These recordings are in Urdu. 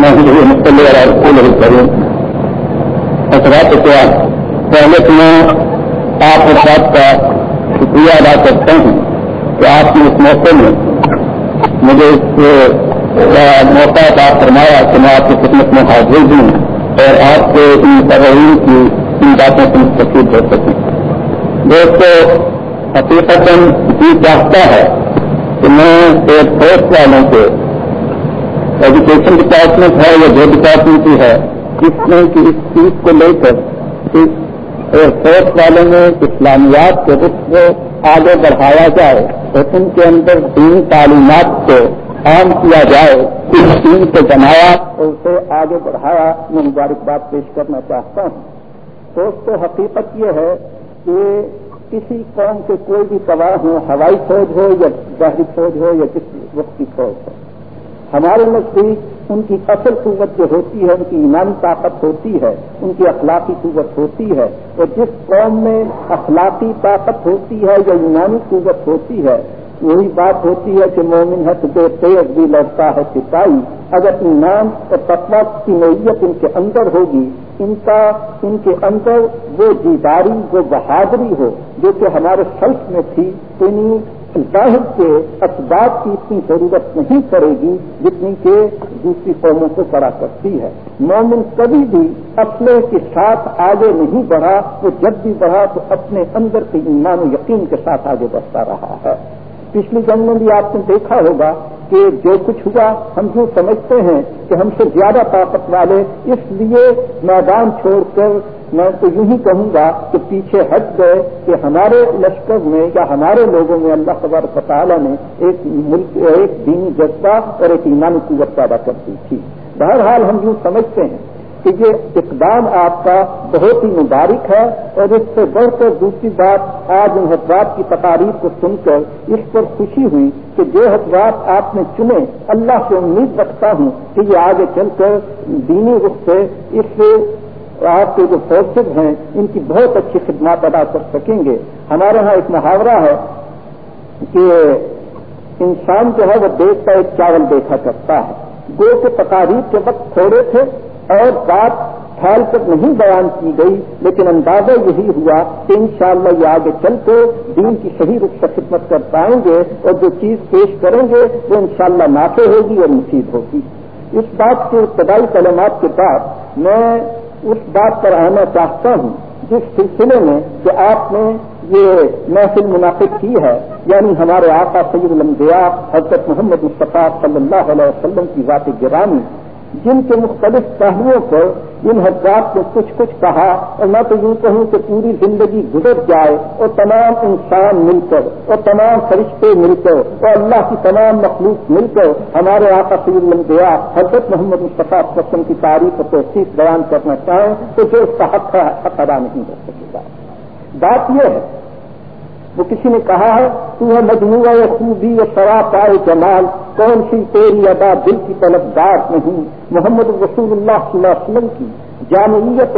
میں ہی کروں۔ اثرات کیا پہلے تو میں آپ کے کا شکریہ ادا کرتا ہوں کہ آپ کی اس موقع میں مجھے اس موقع کا فرمایا کہ میں آپ کی خدمت میں حاضر ہوں اور آپ کے ان ترین کی ان باتوں سے مستفید ہو سکوں۔ دوستوں حقیقت جی چاہتا ہے کہ میں ایک فورس والوں کے ایجوکیشن ڈپارٹمنٹ ہے یا جو ڈپارٹمنٹ کی ہے جس میں کہ اس چیز کو لے کر فورس والوں میں اسلامیات کے رخ کو آگے بڑھایا جائے اور ان کے اندر دین تعلیمات کو عام کیا جائے، اس دین کو بنایا اور اسے آگے بڑھایا، میں مبارکباد پیش کرنا چاہتا ہوں۔ دوستو، حقیقت یہ ہے کہ کسی قوم کے کوئی بھی سوال ہو ہوائی فوج ہو یا ظاہری فوج ہو یا کسی وقت کی فوج ہو ہمارے نزدیک ان کی اصل قوت جو ہوتی ہے، ان کی ایمانی طاقت ہوتی ہے، ان کی اخلاقی قوت ہوتی ہے اور جس قوم میں اخلاقی طاقت ہوتی ہے یا ایمانی قوت ہوتی ہے وہی بات ہوتی ہے کہ مومن ہے تو بے تیز بھی لڑتا ہے سپاہی۔ اگر ایمان اور تقوا کی نوعیت ان کے اندر ہوگی، ان کا، ان کے اندر وہ جیداری وہ بہادری ہو، جو کہ ہمارے سلف میں تھی انہیں ظاہر کے اسباب کی اتنی ضرورت نہیں کرے گی جتنی کہ دوسری قوموں کو کرا کرتی ہے۔ مومن کبھی بھی اپنے کے ساتھ آگے نہیں بڑھا، وہ جب بھی بڑھا تو اپنے اندر کے ایمان و یقین کے ساتھ آگے بڑھتا رہا ہے۔ پچھلی جنگ میں بھی آپ نے دیکھا ہوگا کہ جو کچھ ہوا، ہم جو سمجھتے ہیں کہ ہم سے زیادہ طاقت والے، اس لیے میدان چھوڑ کر میں تو یوں ہی کہوں گا کہ پیچھے ہٹ گئے کہ ہمارے لشکر میں یا ہمارے لوگوں میں اللہ خبر تعالیٰ نے ایک ملک، ایک دینی جذبہ اور ایک ایمانی قوت پیدا کر دی تھی۔ بہرحال ہم یوں سمجھتے ہیں کہ یہ اقدام آپ کا بہت ہی مبارک ہے اور اس سے بڑھ کر دوسری بات آج ان حضرات کی تقاریب کو سن کر اس پر خوشی ہوئی کہ جو حضرات آپ نے چنے، اللہ سے امید رکھتا ہوں کہ یہ آگے چل کر دینی رخ سے اس سے آپ کے جو فورسز ہیں، ان کی بہت اچھی خدمات ادا کر سکیں گے۔ ہمارے ہاں ایک محاورہ ہے کہ انسان جو ہے وہ دیکھ کا ایک چاول دیکھا کرتا ہے۔ گو کے تقاریب کے وقت تھوڑے تھے اور بات پھیل کر نہیں بیان کی گئی، لیکن اندازہ یہی ہوا کہ انشاءاللہ یہ آگے چل کے دین کی صحیح رخ سے خدمت کر پائیں گے اور جو چیز پیش کریں گے وہ انشاءاللہ شاء ہوگی اور مفید ہوگی۔ اس بات کے ابتدائی کلمات کے بعد میں اس بات پر آنا چاہتا ہوں، جس سلسلے میں کہ آپ نے یہ محفل منعقد کی ہے یعنی ہمارے آقا سید الانبیاء حضرت محمد مصطفیٰ صلی اللہ علیہ وسلم کی ذات گرامی جن کے مختلف پہلوؤں پر ان حضرات نے کچھ کچھ کہا اور میں تو یوں کہوں کہ پوری زندگی گزر جائے اور تمام انسان مل کر اور تمام فرشتے مل کر اور اللہ کی تمام مخلوق مل کر ہمارے آقا سید المدیا حضرت محمد مصطفیٰ وسلم کی تاریخ اور توصیف بیان کرنا چاہیں تو جو اس کا حق ہے، حق ادا نہیں کر سکے گا۔ بات یہ ہے وہ کسی نے کہا ہے، تو ہے مجموعہ خوبی اور پائے جمال، کون سی تیری ادا دل کی طلب دار نہیں؟ محمد رسول اللہ صلی اللہ علیہ وسلم کی جامعیت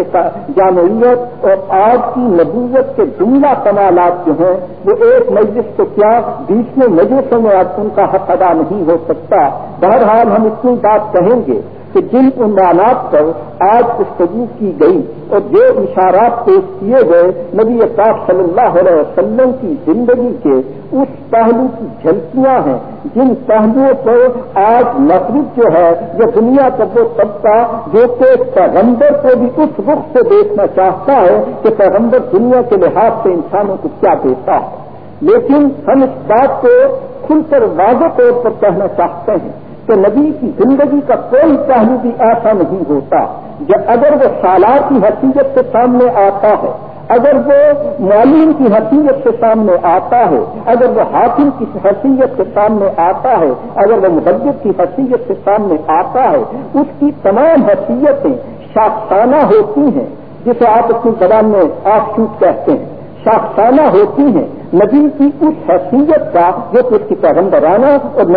جامعیت اور آج کی نبوت کے جملہ کمالات جو ہیں، وہ ایک مجلس تو کیا بیچ میں مجلسوں میں ان کا حق ادا نہیں ہو سکتا؟ بہرحال ہم اتنی بات کہیں گے کہ جن عنوانات پر آج گفتگو کی گئی اور جو اشارات پیش کیے گئے نبی پاک صلی اللہ علیہ وسلم کی زندگی کے اس پہلو کی جھلکیاں ہیں، جن پہلوؤں پر آج مغرب جو ہے یہ دنیا کا وہ طبقہ جو کہ پیغمبر کو بھی اس رخ سے دیکھنا چاہتا ہے کہ پیغمبر دنیا کے لحاظ سے انسانوں کو کیا دیتا ہے۔ لیکن ہم اس بات کو کھل کر واضح طور پر کہنا چاہتے ہیں کہ نبی کی زندگی کا کوئی پہلو بھی ایسا نہیں ہوتا جب اگر وہ سالار کی حیثیت سے سامنے آتا ہے، اگر وہ معلوم کی حیثیت سے سامنے آتا ہے، اگر وہ حاکم کی حیثیت سے سامنے آتا ہے، اگر وہ مدد کی حیثیت سے سامنے آتا ہے، اس کی تمام حیثیتیں شاخسانہ ہوتی ہیں، جسے آپ اپنی زبان میں آف شوٹ کہتے ہیں۔ شاخسانہ ہوتی ہیں۔ نبی کی اس حیثیت کا جو کہ اس کی پیغمبرانہ اور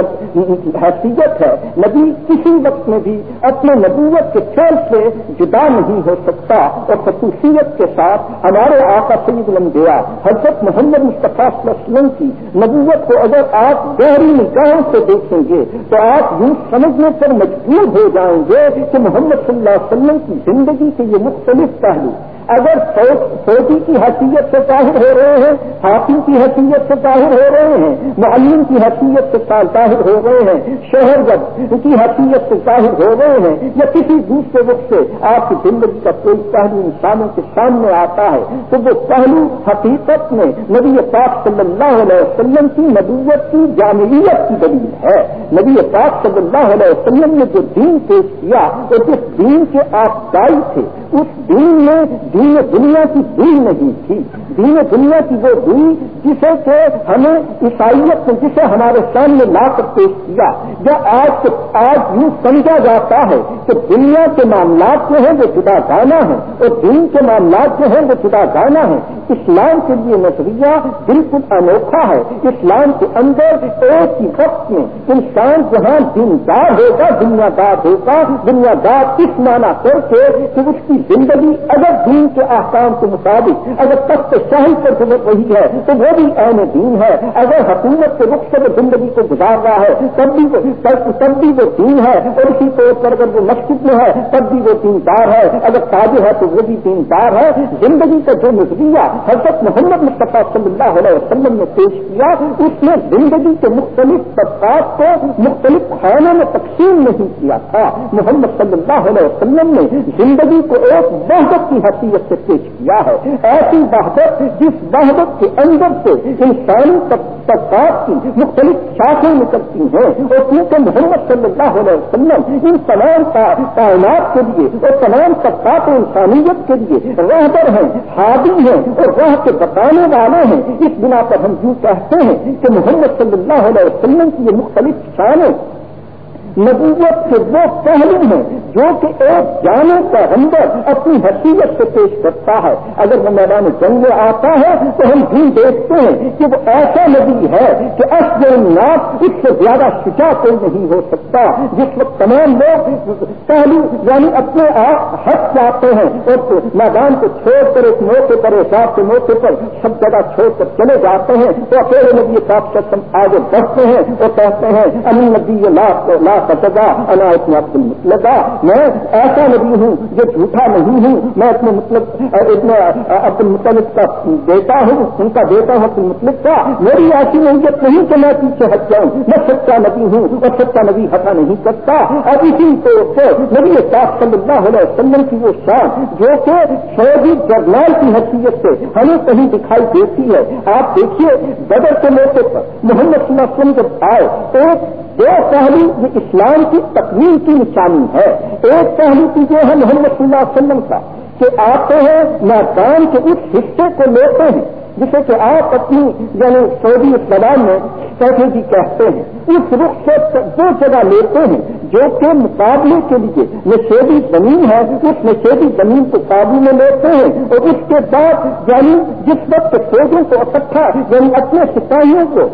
حیثیت ہے، نبی کسی وقت میں بھی اپنے نبوت کے کھیل سے جدا نہیں ہو سکتا اور خصوصیت کے ساتھ ہمارے آقا سید الانبیاء، حضرت محمد مصطفیٰ صلی اللہ علیہ وسلم کی نبوت کو اگر آپ گہری نگاہوں سے دیکھیں گے تو آپ یوں سمجھنے پر مجبور ہو جائیں گے کہ محمد صلی اللہ علیہ وسلم کی زندگی کے یہ مختلف پہلو اگر فوجی کی حیثیت سے ظاہر ہو رہے ہیں حاکم کی حیثیت سے ظاہر ہو رہے ہیں معلم کی حیثیت سے ظاہر ہو رہے ہیں شہر گد کی حیثیت سے ظاہر ہو رہے ہیں، یا کسی دوسرے وقت سے آپ کی زندگی کا کوئی پہلو انسانوں کے سامنے آتا ہے، تو وہ پہلو حقیقت میں نبی پاک صلی اللہ علیہ وسلم کی نبوت کی جامعیت کی دلیل ہے۔ نبی پاک صلی اللہ علیہ وسلم نے جو دین پیش کیا وہ جس دین کے آپ دائی تھے اس دین میں دین دنیا کی دین نہیں تھی۔ دین دنیا کی وہ دین جسے کہ ہمیں عیسائیت نے جسے ہمارے سامنے لا کر پیش کیا۔ یا آج آج یوں سمجھا جاتا ہے کہ دنیا کے معاملات جو ہیں وہ جدا گانا ہے اور دین کے معاملات جو ہیں وہ جدا گانا ہے اسلام کے لیے نظریہ بالکل انوکھا ہے۔ اسلام کے اندر ایک ہی وقت میں انسان جہاں دیندار ہوگا، دنیا دار ہوگا، دنیا دار اس معنی کر کے کہ اس کی زندگی، اگر دین کے احکام کے مطابق، اگر تخت شاہی پر ضرورت وہی ہے، تو وہ بھی اہم دین ہے۔ اگر حکومت کے رخ سے وہ زندگی کو گزار رہا ہے، تب بھی وہ تب بھی وہ دین ہے۔ اور اسی طور پر اگر وہ مسجد میں ہے، تب بھی وہ تین دار ہے۔ اگر تاجر ہے، تو وہ بھی تین دار ہے۔ زندگی کا جو نظریہ حضرت محمد مصطفیٰ صلی اللہ علیہ وسلم نے پیش کیا، اس نے زندگی کے مختلف طبقات کو مختلف خانوں میں تقسیم نہیں کیا تھا۔ محمد صلی اللہ علیہ وسلم نے زندگی کو ایک بہت کی حیثیت سے پیش کیا ہے، ایسی وحدت جس وحدت کے اندر سے انسانی طبقات کی مختلف شاخیں نکلتی ہیں۔ اور کیونکہ محمد صلی اللہ علیہ وسلم ان تمام کائنات کے لیے اور تمام طبقات انسانیت کے لیے رہبر ہیں حادی ہیں اور راہ کے بتانے والے ہیں، اس بنا پر ہم یوں کہتے ہیں کہ محمد صلی اللہ علیہ وسلم کی یہ مختلف شانیں نبوت کے وہ پہلو ہیں جو کہ ایک جانے کا اندر اپنی حیثیت سے پیش کرتا ہے۔ اگر وہ میدان جنگ میں آتا ہے تو ہم بھی دیکھتے ہیں کہ وہ ایسا نبی ہے کہ ناپ اس سے زیادہ شچا کوئی نہیں ہو سکتا۔ جس وقت تمام لوگ پہلو یعنی اپنے آپ ہٹ جاتے ہیں اور میدان کو چھوڑ کر ایک موقع پر حساب کے موقع پر سب جگہ چھوڑ کر چلے جاتے ہیں تو اکیلے نبی صاحب سے آگے بڑھتے ہیں اور کہتے ہیں امن نبی لاکھ لاکھ فتگا انا اتنا عبد المطلقہ میں ایسا نبی ہوں جو جھوٹا نہیں ہوں، میں اپنے مطلب اتنے عبد المطلب کا بیٹا ہوں، ان کا بیٹا ہوں عبد المطلب کا۔ میری ایسی نوعیت نہیں کہ میں پیچھے ہٹ جاؤں، میں سچا نبی ہوں اور سچا نبی ہٹا نہیں کرتا اب اسی طور سے نبی صاحب صلی اللہ علیہ وسلم کی وہ شان، جو کہ فوجی جرنال کی حیثیت سے ہمیں کہیں دکھائی دیتی ہے۔ آپ دیکھیے، بدر کے موقع پر محمد صلی اللہ علیہ وسلم جب آئے ایک دو پہلو یہ اس اسلام کی تکمیل کی نشانی ہے۔ ایک پہلو کی جو ہے محمد صلی اللہ علیہ وسلم کا کہ آتے ہیں میدان کے اس حصے کو لیتے ہیں۔ جسے کہ آپ اپنی یعنی سعودی اسلام میں اسٹریٹجی کہتے ہیں، اس رخ سے دو جگہ لیتے ہیں، جو کہ مقابلے کے لیے نشیبی زمین ہے، اس نشیبی زمین کو قابو میں لیتے ہیں، اور اس کے بعد یعنی جس وقت فوجوں کو اکٹھا یعنی اپنے سپاہیوں کو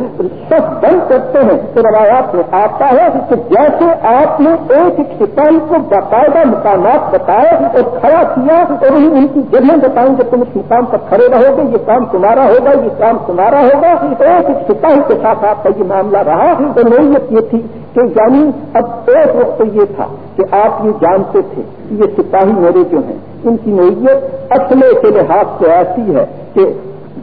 سب بند کرتے ہیں، تو روایات میں آتا ہے کہ جیسے آپ نے ایک ایک سپاہی کو باقاعدہ مقامات بتائے اور کھڑا کیا، اور ان کی جگہیں بتائیں کہ تم اس مقام پر کھڑے رہو گے، یہ کام تمہارا ہوگا، یہ کام تمہارا ہوگا۔ ایک سپاہی کے ساتھ آپ کا یہ معاملہ رہا۔ اور نوعیت یہ تھی کہ یعنی اب ایک وقت یہ تھا کہ آپ یہ جانتے تھے کہ یہ سپاہی میرے جو ہیں، ان کی نوعیت اصلے کے لحاظ سے ایسی ہے کہ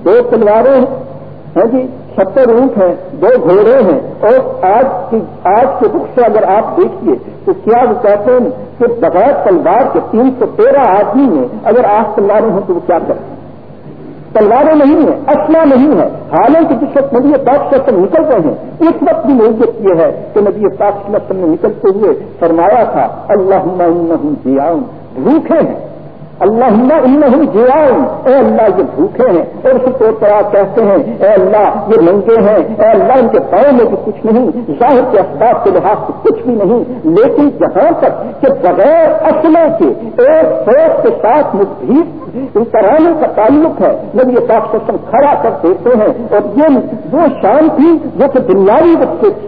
دو تلواریں ہیں جی ستر اونٹ ہیں، دو گھوڑے ہیں۔ اور آج کی آج کے رخ سے اگر آپ دیکھیے تو کیا وہ کہتے ہیں کہ بغیر تلوار کے تین سو تیرہ آدمی میں اگر آج تلواریں ہوں تو وہ کیا کرتے ہیں؟ تلواریں نہیں ہیں اصلہ نہیں ہے حالانکہ جس وقت نبی پاک سے نکل رہے ہیں، اس وقت بھی نوعیت یہ ہے کہ نبی پاک سے نکلتے ہوئے فرمایا تھا اللہ بھوکے ہیں۔ اللہ ان جیاؤں اے اللہ، یہ بھوکے ہیں۔ اور اسی طور پر آپ کہتے ہیں۔ اے اللہ، یہ ننگے ہیں۔ اے اللہ، ان کے پاؤں میں بھی کچھ نہیں۔ ظاہر کے اسباب کے لحاظ سے کچھ بھی نہیں۔ لیکن جہاں تک کہ بغیر اصل کے ایک سوچ کے ساتھ مزید ان کرانے کا تعلق ہے۔ جب یہ پاکستان کھڑا کر دیتے ہیں۔ اور یہ وہ شان تھی جو کہ دنیاوی بچے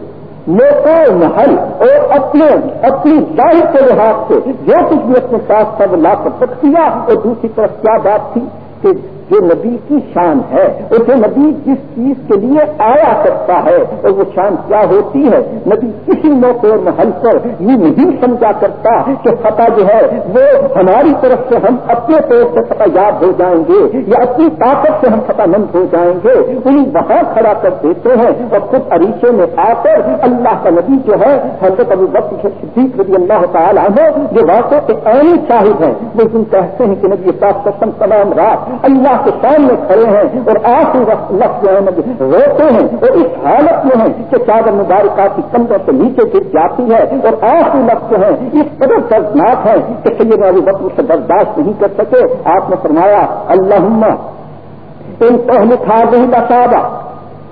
تھی محل اور اپنے اپنی ظاہر کے لحاظ سے جو کچھ بھی اپنے ساتھ سب لا کر سکتی اور دوسری طرف کیا بات تھی کہ جو نبی کی شان ہے، اسے نبی جس چیز کے لیے آیا کرتا ہے اور وہ شان کیا ہوتی ہے؟ نبی کسی موقع اور محل پر یہ نہیں سمجھا کرتا کہ فتح جو ہے، وہ ہماری طرف سے ہم اپنے طور سے فتح یاد ہو جائیں گے یا اپنی طاقت سے ہم فتح مند ہو جائیں گے۔ انہیں وہاں کھڑا کر دیتے ہیں اور خود عریشے میں آ کر اللہ کا نبی جو ہے، حضرت ابو بکر صدیق رضی اللہ تعالیٰ ہے جو واقع ایک عینی شاہد ہے۔ لیکن کہتے ہیں کہ نبی پاک قسم تمام رات اللہ کے سامنے کھڑے ہیں اور آخری وقت لفظ جو ہے جی، روتے ہیں اور اس حالت میں ہیں کہ چادر مبارکہ کی کندھوں سے نیچے گر جاتی ہے اور آخری لفظ جو ہے، اس قدر دردناک ہے کہ سید علی بکر سے برداشت نہیں کر سکے۔ آپ نے فرمایا اللہ ان پہلے تھا نہیں بتا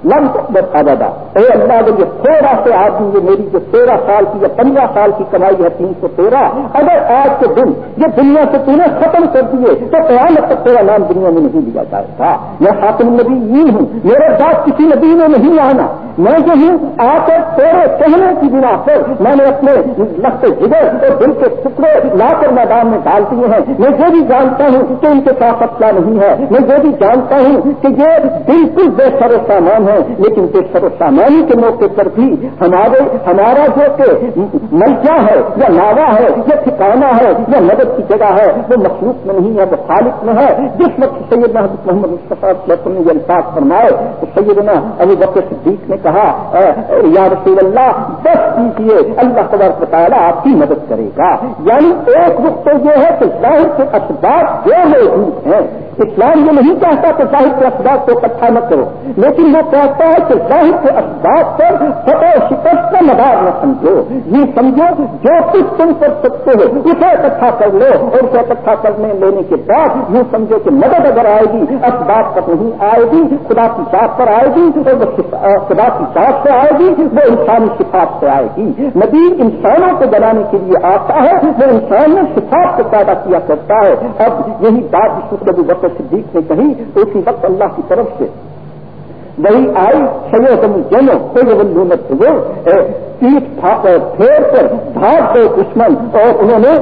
لم بتا ابدا۔ اے اللہ اگر یہ تھوڑا سے آدمی یہ میری جو تیرہ سال کی یا پندرہ سال کی کمائی ہے تین سو تیرہ، اگر آج کے دن یہ دنیا سے تمہیں ختم کر دیے، تو قیامت تک تیرا نام دنیا میں نہیں لیا جائے گا۔ میں خاتم نبی یہ ہوں، میرے ساتھ کسی نبی میں نہیں آنا۔ میں جو ہوں آ کر تیرے کہنے کی بنا پر میں نے اپنے لگتے جگر اور دل کے ٹکڑے لا کر میدان میں ڈال دیے ہیں۔ میں جو بھی جانتا ہوں کہ ان کے ساتھ اپنا نہیں ہے۔ میں جو بھی جانتا ہوں کہ یہ بالکل بے سر سامان ہے لیکن بے سر یعنی سامانی کے موقع پر بھی ہمارے ہمارا جو کہ ملکہ ہے، یا لاوا ہے، یا ٹھکانا ہے، یا مدد کی جگہ ہے، وہ مخلوق میں نہیں ہے، وہ خالق میں ہے۔ جس وقت سید محمد مصطفیٰ نے یہ الفاظ فرمائے، تو سیدنا ابھی بکر صدیق نے کہا یا رسول اللہ، بس کیجیے اللہ تبارک تعالیٰ آپ کی مدد کرے گا۔ یعنی ایک وقت تو یہ ہے کہ ظاہر کے اسباب جو موجود ہیں۔ اسلام یہ نہیں چاہتا کہ ظاہر کے اسباب کو اکٹھا نہ کرو، لیکن وہ کہتا ہے کہ ظاہر کے اسباب بات پر فتح شکست کا مدار نہ سمجھو۔ یہ سمجھو جو کچھ تم کر سکتے ہو، اسے اکٹھا کر لو اور اسے اکٹھا کرنے لینے کے بعد یہ سمجھو کہ مدد اگر آئے گی اسباب پر نہیں آئے گی، خدا کی چاپ پر آئے گی اور وہ خدا کی چاپ سے آئے گی، وہ انسانی صفات سے آئے گی۔ نبی انسانوں کو بنانے کے لیے آتا ہے، وہ انسان میں صفات کو پیدا کیا کرتا ہے۔ اب یہی بات جس کو بکر صدیق نے کہی، اسی وقت اللہ کی طرف سے وہی آئی سیو تم، جنو کوئی بندومت وہ پیٹ پھیر کر بھاگ گئے دشمن، اور انہوں نے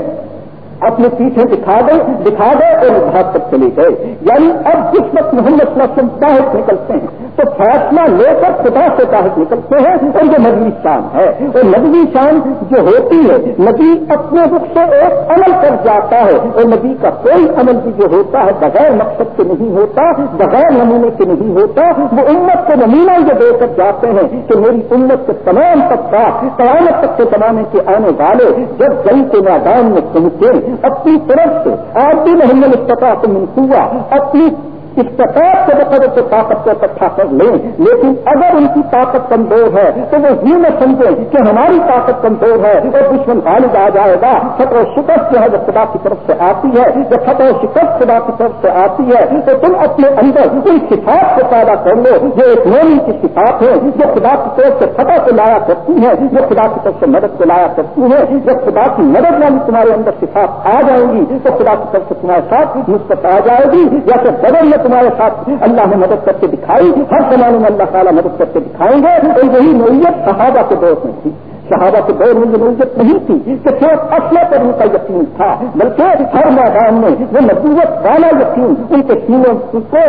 اپنے پیچھے دکھا گئے دکھا گئے اور بھاگ تک چلے گئے۔ یعنی اب جس وقت محمد صلی اللہ علیہ وسلم باہر نکلتے ہیں۔ تو فیصلہ لے کر خدا سے باہر نکلتے ہیں اور یہ نبی شان ہے۔ اور نبی شان جو ہوتی ہے، نبی اپنے رخ سے ایک عمل کر جاتا ہے۔ اور نبی کا کوئی عمل بھی جو ہوتا ہے، بغیر مقصد کے نہیں ہوتا، بغیر نمونے کے نہیں ہوتا۔ وہ امت کو نمونہ یہ دے کر جاتے ہیں کہ میری امت کے تمام طبقہ قیامت تک کے زمانے کے آنے والے جب جنگ کے میدان میں پہنچے اپنی طرف سے آپ بھی محمد استطاعت منصوبہ اپنی استطاعت سے بقدر سے طاقت کو اکٹھا کر لیں۔ لیکن اگر ان کی طاقت کمزور ہے، تو وہ یہ نہ سمجھیں کہ ہماری طاقت کمزور ہے اور دشمن غالب آ جائے گا۔ فتح و شکست جو ہے جو خدا کی طرف سے آتی ہے۔ جب فتح و شکست خدا کی طرف سے آتی ہے، تو تم اپنے اندر ان صفات کو پیدا کر لو۔ جو ایک مومن کی صفات ہے جو خدا کی طرف سے فتح کو لایا کرتی ہے جو خدا کی طرف سے مدد کو لایا کرتی ہے جب خدا کی مدد والی تمہارے اندر صفات آ جائیں گی، تو خدا کی طرف سے تمہارے ساتھ مثبت آ جائے گی۔ یا پھر بدل تمہارے ساتھ اللہ نے مدد کر کے دکھائی، ہر زمانے میں اللہ تعالیٰ مدد کر کے دکھائیں گے۔ اور یہی نوعیت صحابہ کے دور میں تھی۔ صحابہ کے دور میں نوعیت نہیں تھی کہ صرف اصل پر ان کا یقین تھا، بلکہ ہر میدان میں وہ نبوت والا یقین ان کے سینوں کو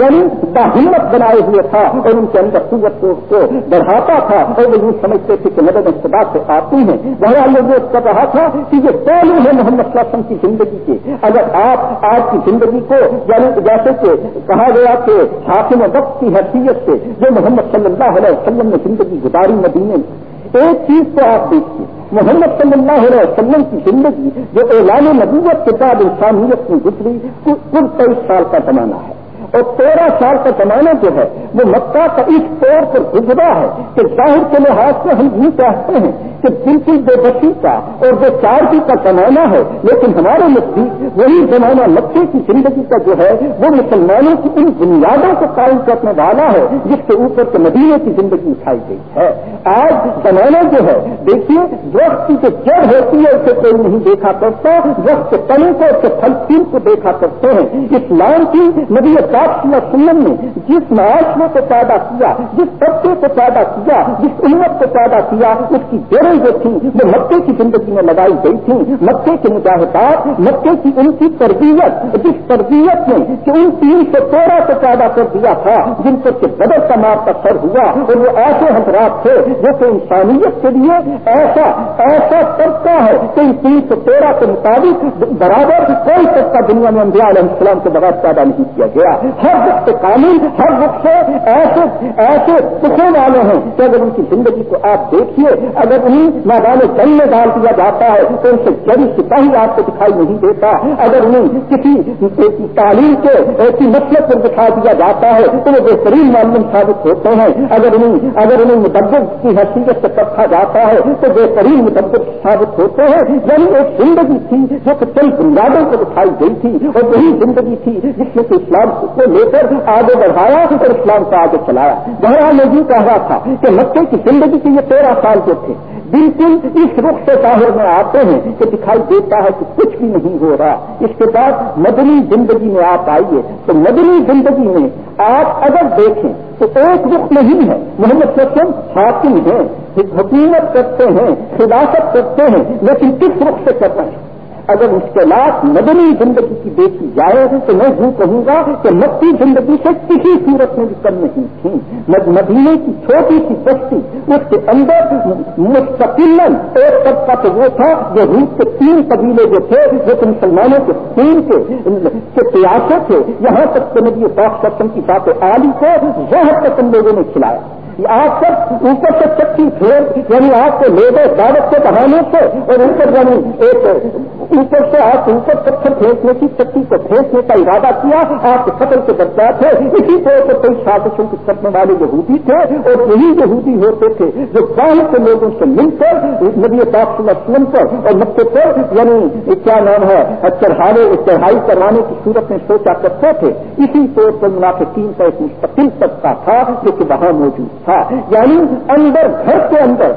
یعنی باہمت بنائے ہوئے تھا اور ان کے اندر قوت کو بڑھاتا تھا اور وہ یوں سمجھتے تھے کہ مدد خدا سے آتی ہیں وہ لوگ کر رہا تھا کہ یہ پہلے ہے محمد صلی اللہ علیہ وسلم کی زندگی کے۔ اگر آپ آج کی زندگی کو یعنی جیسے کہ کہا گیا کہ حاکم وقت کی حیثیت سے جو محمد صلی اللہ علیہ وسلم نے زندگی گزاری مدینے ایک چیز کو آپ دیکھیے، محمد صلی اللہ علیہ وسلم کی زندگی جو اعلان نبوت کے بعد انسانیت میں گزری، کل تیئیس سال کا زمانہ ہے۔ اور تیرہ سال کا زمانہ جو ہے، وہ مکہ کا اس طور پر گزرا ہے کہ ظاہر کے لحاظ سے ہم یہ چاہتے ہیں کہ بالکل بے بسی کا اور بے چارگی کا زمانہ ہے، لیکن ہمارے نزدیک وہی زمانہ مکے کی زندگی کا جو ہے، وہ مسلمانوں کی ان بنیادوں کو قائم کرنے والا ہے، جس کے اوپر کے مدینے کی زندگی اٹھائی گئی ہے۔ آج زمانہ جو ہے، دیکھیے، وقت کی جو جڑ ہوتی ہے، اسے کوئی نہیں دیکھا کرتا۔ وقت کے تنے کو اس کے پھل پھول کو دیکھا کرتے ہیں۔ اسلام کی نبی پاک سلم نے جس معاشرے کو پیدا کیا، جس طبقے کو پیدا کیا، جس امت کو پیدا کیا، اس کی جڑیں جو تھیں، وہ مکے کی زندگی میں لگائی گئی تھی مکے کے مجاہدات، مکے کی ان کی تربیت، جس تربیت نے کہ ان تین سو تیرہ کو پیدا کر دیا تھا، جن پر کے بدل تمام کا سر ہوا، اور وہ ایسے حضرات تھے جو کہ انسانیت کے لیے ایسا ایسا طبقہ ہے کہ ان تین سو تیرہ کے مطابق برابر کوئی طبقہ دنیا میں انبیاء علیہ السلام کے بغیر پیدا نہیں کیا گیا۔ ہر وقت قانون ہر وقت سے ایسے ایسے سکھے والے ہیں کہ اگر ان کی زندگی کو آپ دیکھیے، اگر انہیں میدان جنگ میں ڈال دیا جاتا ہے، تو ان سے جڑی سپاہی آپ کو دکھائی نہیں دیتا۔ اگر انہیں کسی تعلیم کے، ایسی مسلط پر دکھا دیا جاتا ہے، تو وہ بہترین معلوم ثابت ہوتے ہیں۔ اگر انہیں اگر انہیں مدبر کی حیثیت سے رکھا جاتا ہے، تو بہترین مدبر ثابت ہوتے ہیں۔ یعنی ایک زندگی تھی جو کہ کئی بنیادوں کو دکھائی گئی تھی، اور وہی زندگی تھی جس نے کہ اسلام کو لے کر آگے بڑھایا اور اسلام کو آگے چلایا۔ بہرحال میں یہ کہہ رہا تھا کہ مکے کی زندگی کے یہ تیرہ سال جو تھے بالکل اس رخ سے ظاہر میں آتے ہیں کہ دکھائی دیتا ہے کہ کچھ بھی نہیں ہو رہا۔ اس کے بعد مدنی زندگی میں آپ آئیے۔ تو مدنی زندگی میں آپ اگر دیکھیں تو ایک رخ نہیں ہے۔ محمد سسم حاکم ہیں، حکومت کرتے ہیں، خلافت کرتے ہیں، لیکن کس رخ سے کر رہے ہیں؟ اگر اس کے لاکھ مدنی زندگی کی دیکھی جائے تو میں یوں کہوں گا کہ مکی زندگی سے کسی صورت میں بھی کم نہیں تھی۔ مدینے کی چھوٹی سی بستی، اس کے اندر مستقل ایک طبقہ تو وہ تھا جو روس کے تین قبیلے جو تھے، جو کہ مسلمانوں کے تین کے پیاسے تھے۔ یہاں تک کہ نبی پاک سسم کی بات عالی کو وہاں تک ان لوگوں نے کھلایا۔ آپ سب اوپر سے چکی پھیر یعنی آپ کو لے گئے دعوت کے بہانے سے اور اوپر یعنی ایک اوپر سے آپ اوپر پتھر پھینکنے کی چکی کو پھینکنے کا ارادہ کیا آپ کے قتل کے درجات تھے۔ اسی طور پر کئی سازشوں کی کرنے والے یہودی تھے اور یہی یہودی ہوتے تھے جو باہر کے لوگوں سے مل کر نبی پاک صلی اللہ علیہ وسلم پر اور مکے پر یعنی کیا نام ہے چڑھانے چڑھائی کروانے کی صورت میں سوچا کرتے تھے۔ اسی طور پر منافقین کا ایک مستقل طبقہ تھا جو کہ وہاں موجود تھا۔ تھا یعنی اندر، گھر کے اندر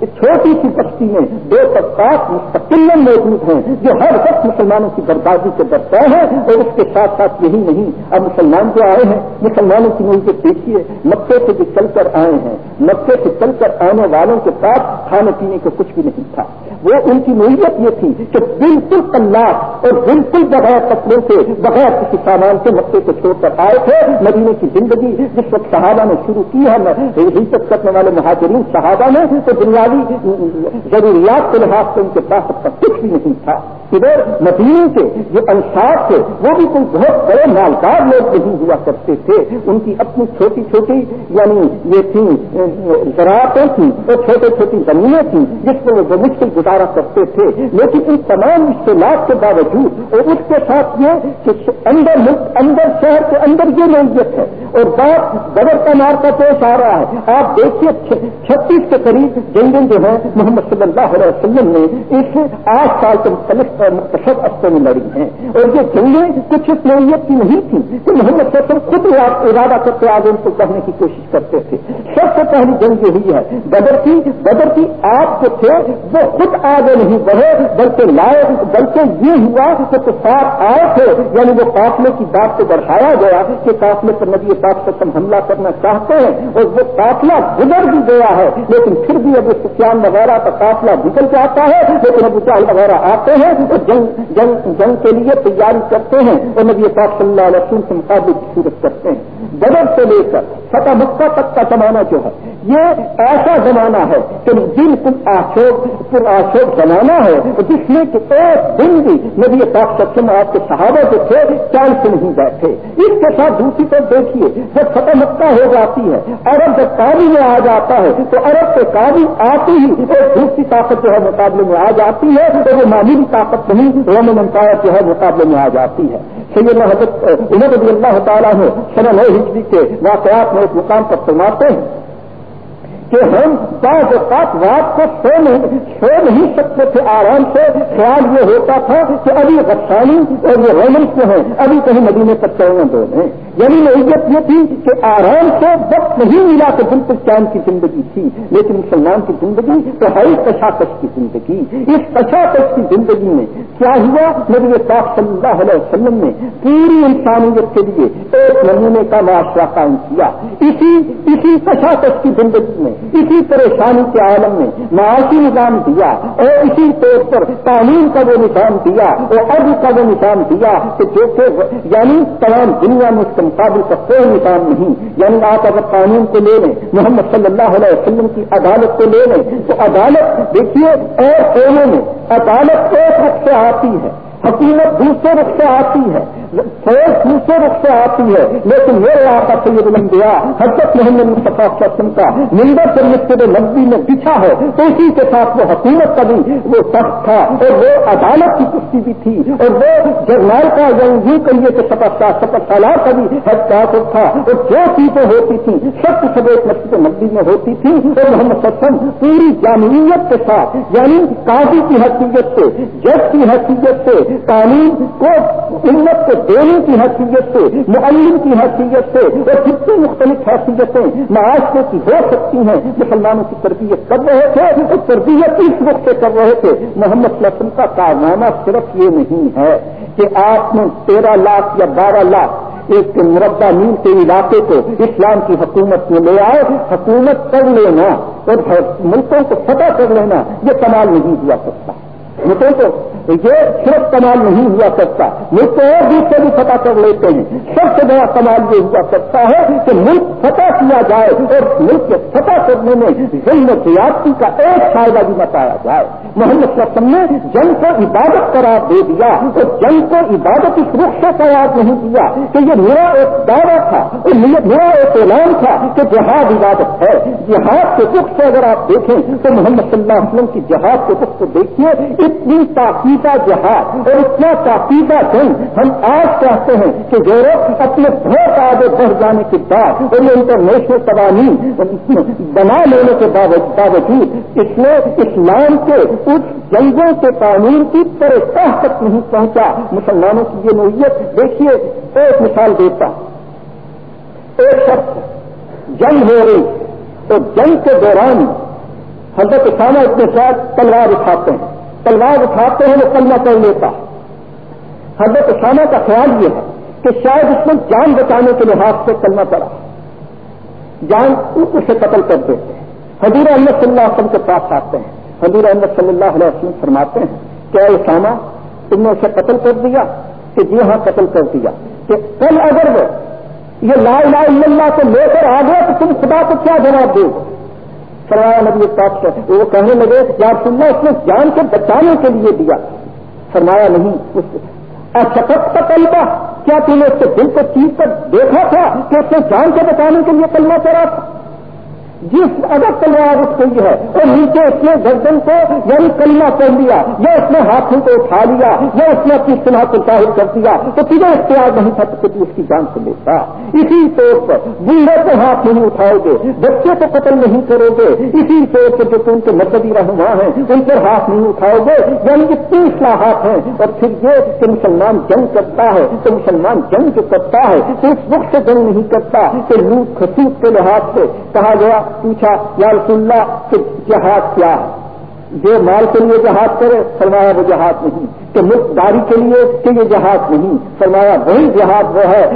چھوٹی سی بستی میں دو طبقات مستقل موجود ہیں۔ جو ہر وقت مسلمانوں کی بربادی کے درپے ہیں اور اس کے ساتھ ساتھ یہی نہیں، اب مسلمان جو آئے ہیں، مسلمانوں کی ملک دیکھیے مکے سے جو چل کر آئے ہیں، مکے سے چل کر آنے والوں کے پاس کھانے پینے کو کچھ بھی نہیں تھا۔ وہ ان کی نوعیت یہ تھی کہ بالکل تلاش اور بالکل بغیر کپڑوں سے بغیر کسی سامان سے مکے کو چھوڑ کر آئے تھے۔ مدینے کی زندگی جس وقت صحابہ نے شروع کی ہے حصت کرنے والے مہاجرین صحابہ نے، تو بنیادی ضروریات کے لحاظ سے ان کے پاس اب تک کچھ بھی نہیں تھا۔ ادھر مدینے کے جو انصاف تھے، وہ بھی کوئی بہت بڑے مالدار لوگ نہیں ہوا کرتے تھے۔ ان کی اپنی چھوٹی چھوٹی یعنی یہ تھیں، زراعتیں تھیں، اور چھوٹی چھوٹی زمینیں تھیں، جس پر وہ مشکل گزارا کرتے تھے۔ لیکن ان تمام مشکلات کے باوجود، اور اس کے ساتھ یہ کہ اندر ملک، اندر شہر کے اندر یہ نوعیت ہے۔ اور بات بدر کا مار کا پیش آ رہا ہے۔ آپ دیکھیے چھتیس کے قریب جنگیں جو ہیں، محمد صلی اللہ علیہ وسلم نے اس آٹھ سال کے مختلف مختصر افسر میں لڑی ہیں۔ اور یہ جنگیں کچھ اس نوعیت کی نہیں تھی کہ محمد سسم خود ارادہ کرتے آگے ان کو کہنے کی کوشش کرتے تھے۔ سب سے پہلی جنگ یہ ہوئی ہے۔ بدر کی بدر کی آپ جو تھے، وہ خود آگے نہیں بڑھے، بلکہ لائے بلکہ یہ ہوا کہ تو ساتھ آئے تھے یعنی وہ قافلے کی بات کو بڑھایا گیا کہ قافلے پر نبی پاک سسم حملہ کرنا چاہتے ہیں، اور وہ قافلہ گزر بھی گیا ہے، لیکن پھر بھی ابھی سفیان وغیرہ کا قافلہ نکل جاتا ہے، لیکن ابو چال وغیرہ آتے ہیں جنگ جنگ جنگ کے لیے تیاری کرتے ہیں، اور نبی پاک صلی اللہ علیہ وسلم سے مقابلے کی صورت کرتے ہیں۔ بدر سے لے کر فتح مکہ تک کا زمانہ جو ہے، یہ ایسا زمانہ ہے کہ بالکل آشوک پر آشوک زمانہ ہے جس میں کہ ایک دن بھی نبی پاک سچم آپ کے صحابہ جو تھے چال سے نہیں بیٹھے۔ اس کے ساتھ دوسری طرف دیکھیے جب فتح مکہ ہو جاتی ہے۔ عرب جب قابل میں آ جاتا ہے، تو عرب کے قابل آتی ہی ایک دوسری طاقت جو ہے مقابلے میں آ جاتی ہے تو وہ معمولی طاقت نہیں رومن امپائر جو ہے مقابلے میں آ جاتی ہے۔ سید حضرت عمر رضی اللہ تعالیٰ نے سن ہجری کے واقعات میں ایک مقام پر فرماتے ہیں کہ ہم بعض اوقات رات کو سو نہیں سو نہیں سکتے تھے، آرام سے۔ خیال یہ ہوتا تھا کہ ابھی غفانی اور یہ رومنس جو ہیں ابھی کہیں مدینے پر چلنے دو۔ ہیں یعنی نوعیت یہ تھی کہ آرام سے وقت نہیں ملا تو بالکل چین کی زندگی تھی، لیکن مسلمان کی زندگی تو ہائی کشاکش کی زندگی۔ اس کشاکش کی زندگی میں کیا ہوا؟ نبی پاک صلی اللہ علیہ وسلم نے پوری انسانیت کے لیے ایک نمونے کا معاشرہ قائم کیا۔ اسی اسی کشاکش کی زندگی میں، اسی پریشانی کے عالم میں معاشی نظام دیا اور اسی طور پر تعلیم کا وہ نظام دیا اور اب کا وہ نظام دیا کہ جو کہ یعنی تمام دنیا میں اس مقابل کا کوئی نظام نہیں۔ یعنی آپ اگر قانون کو لے لیں، محمد صلی اللہ علیہ وسلم کی عدالت کو لے لیں، تو عدالت دیکھیے، اور کونوں میں عدالت ایک رخ سے آتی ہے، حکومت دوسرے رخ سے آتی ہے۔ فوج دوسرے رخ سے آتی ہے، لیکن میرے آقا سید الانبیاء، حضرت محمد مصطفیٰ قسم کا نمبر پر مسجد نبی میں بچھا ہے، تو اسی کے ساتھ وہ حکومت کا بھی وہ تخت تھا اور وہ عدالت کی کشتی بھی تھی اور وہ جرنال کا یا یوں کہیے کہ سپر سپر سالار کا بھی حد تھا اور جو چیزیں ہوتی تھیں، سب سب ایک مسجد نبی میں ہوتی تھی اور محمد سسم پوری جامعیت کے ساتھ یعنی قاضی کی حیثیت سے، جج کی حیثیت سے، تعلیم کو، امت کو دینے کی حیثیت سے معلم کی حیثیت سے اور جتنی مختلف حیثیتیں معاشرے کی ہو سکتی ہیں، مسلمانوں کی تربیت کر رہے تھے اور تربیت اس وقت سے کر رہے تھے۔ محمد صلی اللہ علیہ وسلم کا کارنامہ صرف یہ نہیں ہے کہ آپ نے تیرہ لاکھ یا بارہ لاکھ ایک مربع نیل کے علاقے کو اسلام کی حکومت میں لے آئے، حکومت کر لینا اور ملکوں کو فتح کر لینا، یہ کمال نہیں ہوا سکتا۔ مطلب ملکوں کو یہ صرف کمال نہیں ہوا سکتا ملک کو اور دوسرے بھی فتح کر لیتے ہیں۔ سب سے بڑا کمال یہ ہوا سکتا ہے کہ ملک فتح کیا جائے اور ملک کے فتح کرنے میں ظلم زیادتی کا ایک فائدہ بھی بتایا جائے۔ محمد وسلم نے جنگ کو عبادت قرار دے دیا اور جنگ کو عبادت اس رخ سے قرار نہیں دیا کہ یہ میرا ایک دعویٰ تھا اور میرا ایک اعلان تھا کہ جہاد عبادت ہے۔ جہاد کے رخ سے اگر آپ دیکھیں تو محمد صلی اللہ علیہ وسلم کی جہاد کے رخ کو دیکھیے اتنی تاکید جہاد اور اتنا تاقیدہ جنگ ہم آج چاہتے ہیں کہ یورپ اپنے بہت آگے بڑھ جانے کے بعد اور یہ انٹرنیشنل قوانین بنا لینے کے باوجود اس نے اسلام کے اس جنگوں کے قانون کی طرح تک نہیں پہنچا۔ مسلمانوں کی یہ نوعیت دیکھیے، ایک مثال دیتا۔ ایک شخص جنگ ہو رہی تو جنگ کے دوران حضرت اسامہ اپنے ساتھ تلوار اٹھاتے ہیں۔ تلوار اٹھاتے ہیں، وہ کلمہ پڑھ لیتا حضرت اسامہ کا خیال یہ ہے کہ شاید اس میں جان بچانے کے لحاظ سے کلمہ پڑا جان اسے قتل کر دیتے ہیں۔ حضور احمد صلی اللہ علیہ وسلم کے پاس آتے ہیں۔ حضور احمد صلی اللہ علیہ وسلم فرماتے ہیں کیا اسامہ، تم نے اسے قتل کر دیا کہ جی ہاں قتل کر دیا کہ کل اگر وہ یہ لا الہ الا اللہ کو لے کر آ گیا تو تم خدا کو کیا جواب دو گے؟ فرمایا نبی پاک سے وہ کہنے لگے یا اللہ اس نے جان کے بچانے کے لیے دیا۔ فرمایا نہیں، اس اشکت کا کلبہ کیا تم نے اس کے دل کو چیز کر دیکھا تھا کہ اس نے جان کے بچانے کے لیے کلمہ پڑا تھا؟ جس اگر تلوار اٹھ گئی ہے اور نیچے اس نے گردن کو یعنی کلمہ کر لیا، یا اس نے ہاتھوں کو اٹھا لیا، یا اس نے اپنی صلاح کو ظاہر کر دیا، تو تجھے اختیار نہیں تھا کہ تو اس کی جان کو لیتا اسی طور پر بوڑھے کو ہاتھ نہیں اٹھاؤ گے، بچے کو قتل نہیں کرو گے۔ اسی طور پر جو تم کے مذہبی رہنما ہیں، ان پر ہاتھ نہیں اٹھاؤ گے یعنی کہ تیس لاحات ہیں۔ اور پھر یہ کہ مسلمان جنگ کرتا ہے، تو مسلمان جنگ جو کرتا ہے، تو اس وقت سے جنگ نہیں کرتا کہ لوٹ خصوص کے لحاظ سے کہا گیا پوچھا، یا رسول اللہ کہ جہاد کیا ہے؟ جو مال کے لیے جہاد کرے، فرمایا وہ جہاد نہیں کہ ملک داری کے لیے کہ یہ جہاد نہیں۔ فرمایا، وہی جہاد وہ ہے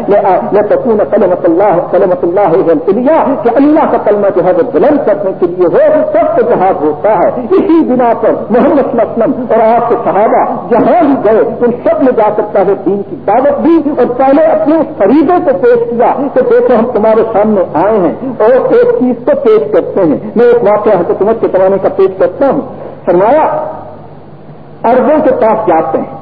یہ تکون کلمت اللہ کلمت اللہ لیا کہ اللہ کا کلمہ جو ہے وہ بلند کرنے کے لیے ہو، سب کو جہاد ہوتا ہے۔ اسی بنا پر محمد وسلم اور آپ کے صحابہ جہاں بھی گئے، ان سب میں جا سکتا ہے دین کی دعوت دی اور پہلے اپنے اس کو پیش کیا کہ دیکھو ہم تمہارے سامنے آئے ہیں اور ایک چیز کو پیش کرتے ہیں۔ میں ایک واقعہ حکومت کے زمانے کا پیش کرتا ہوں۔ فرمایا اربوں کے پاس جاتے ہیں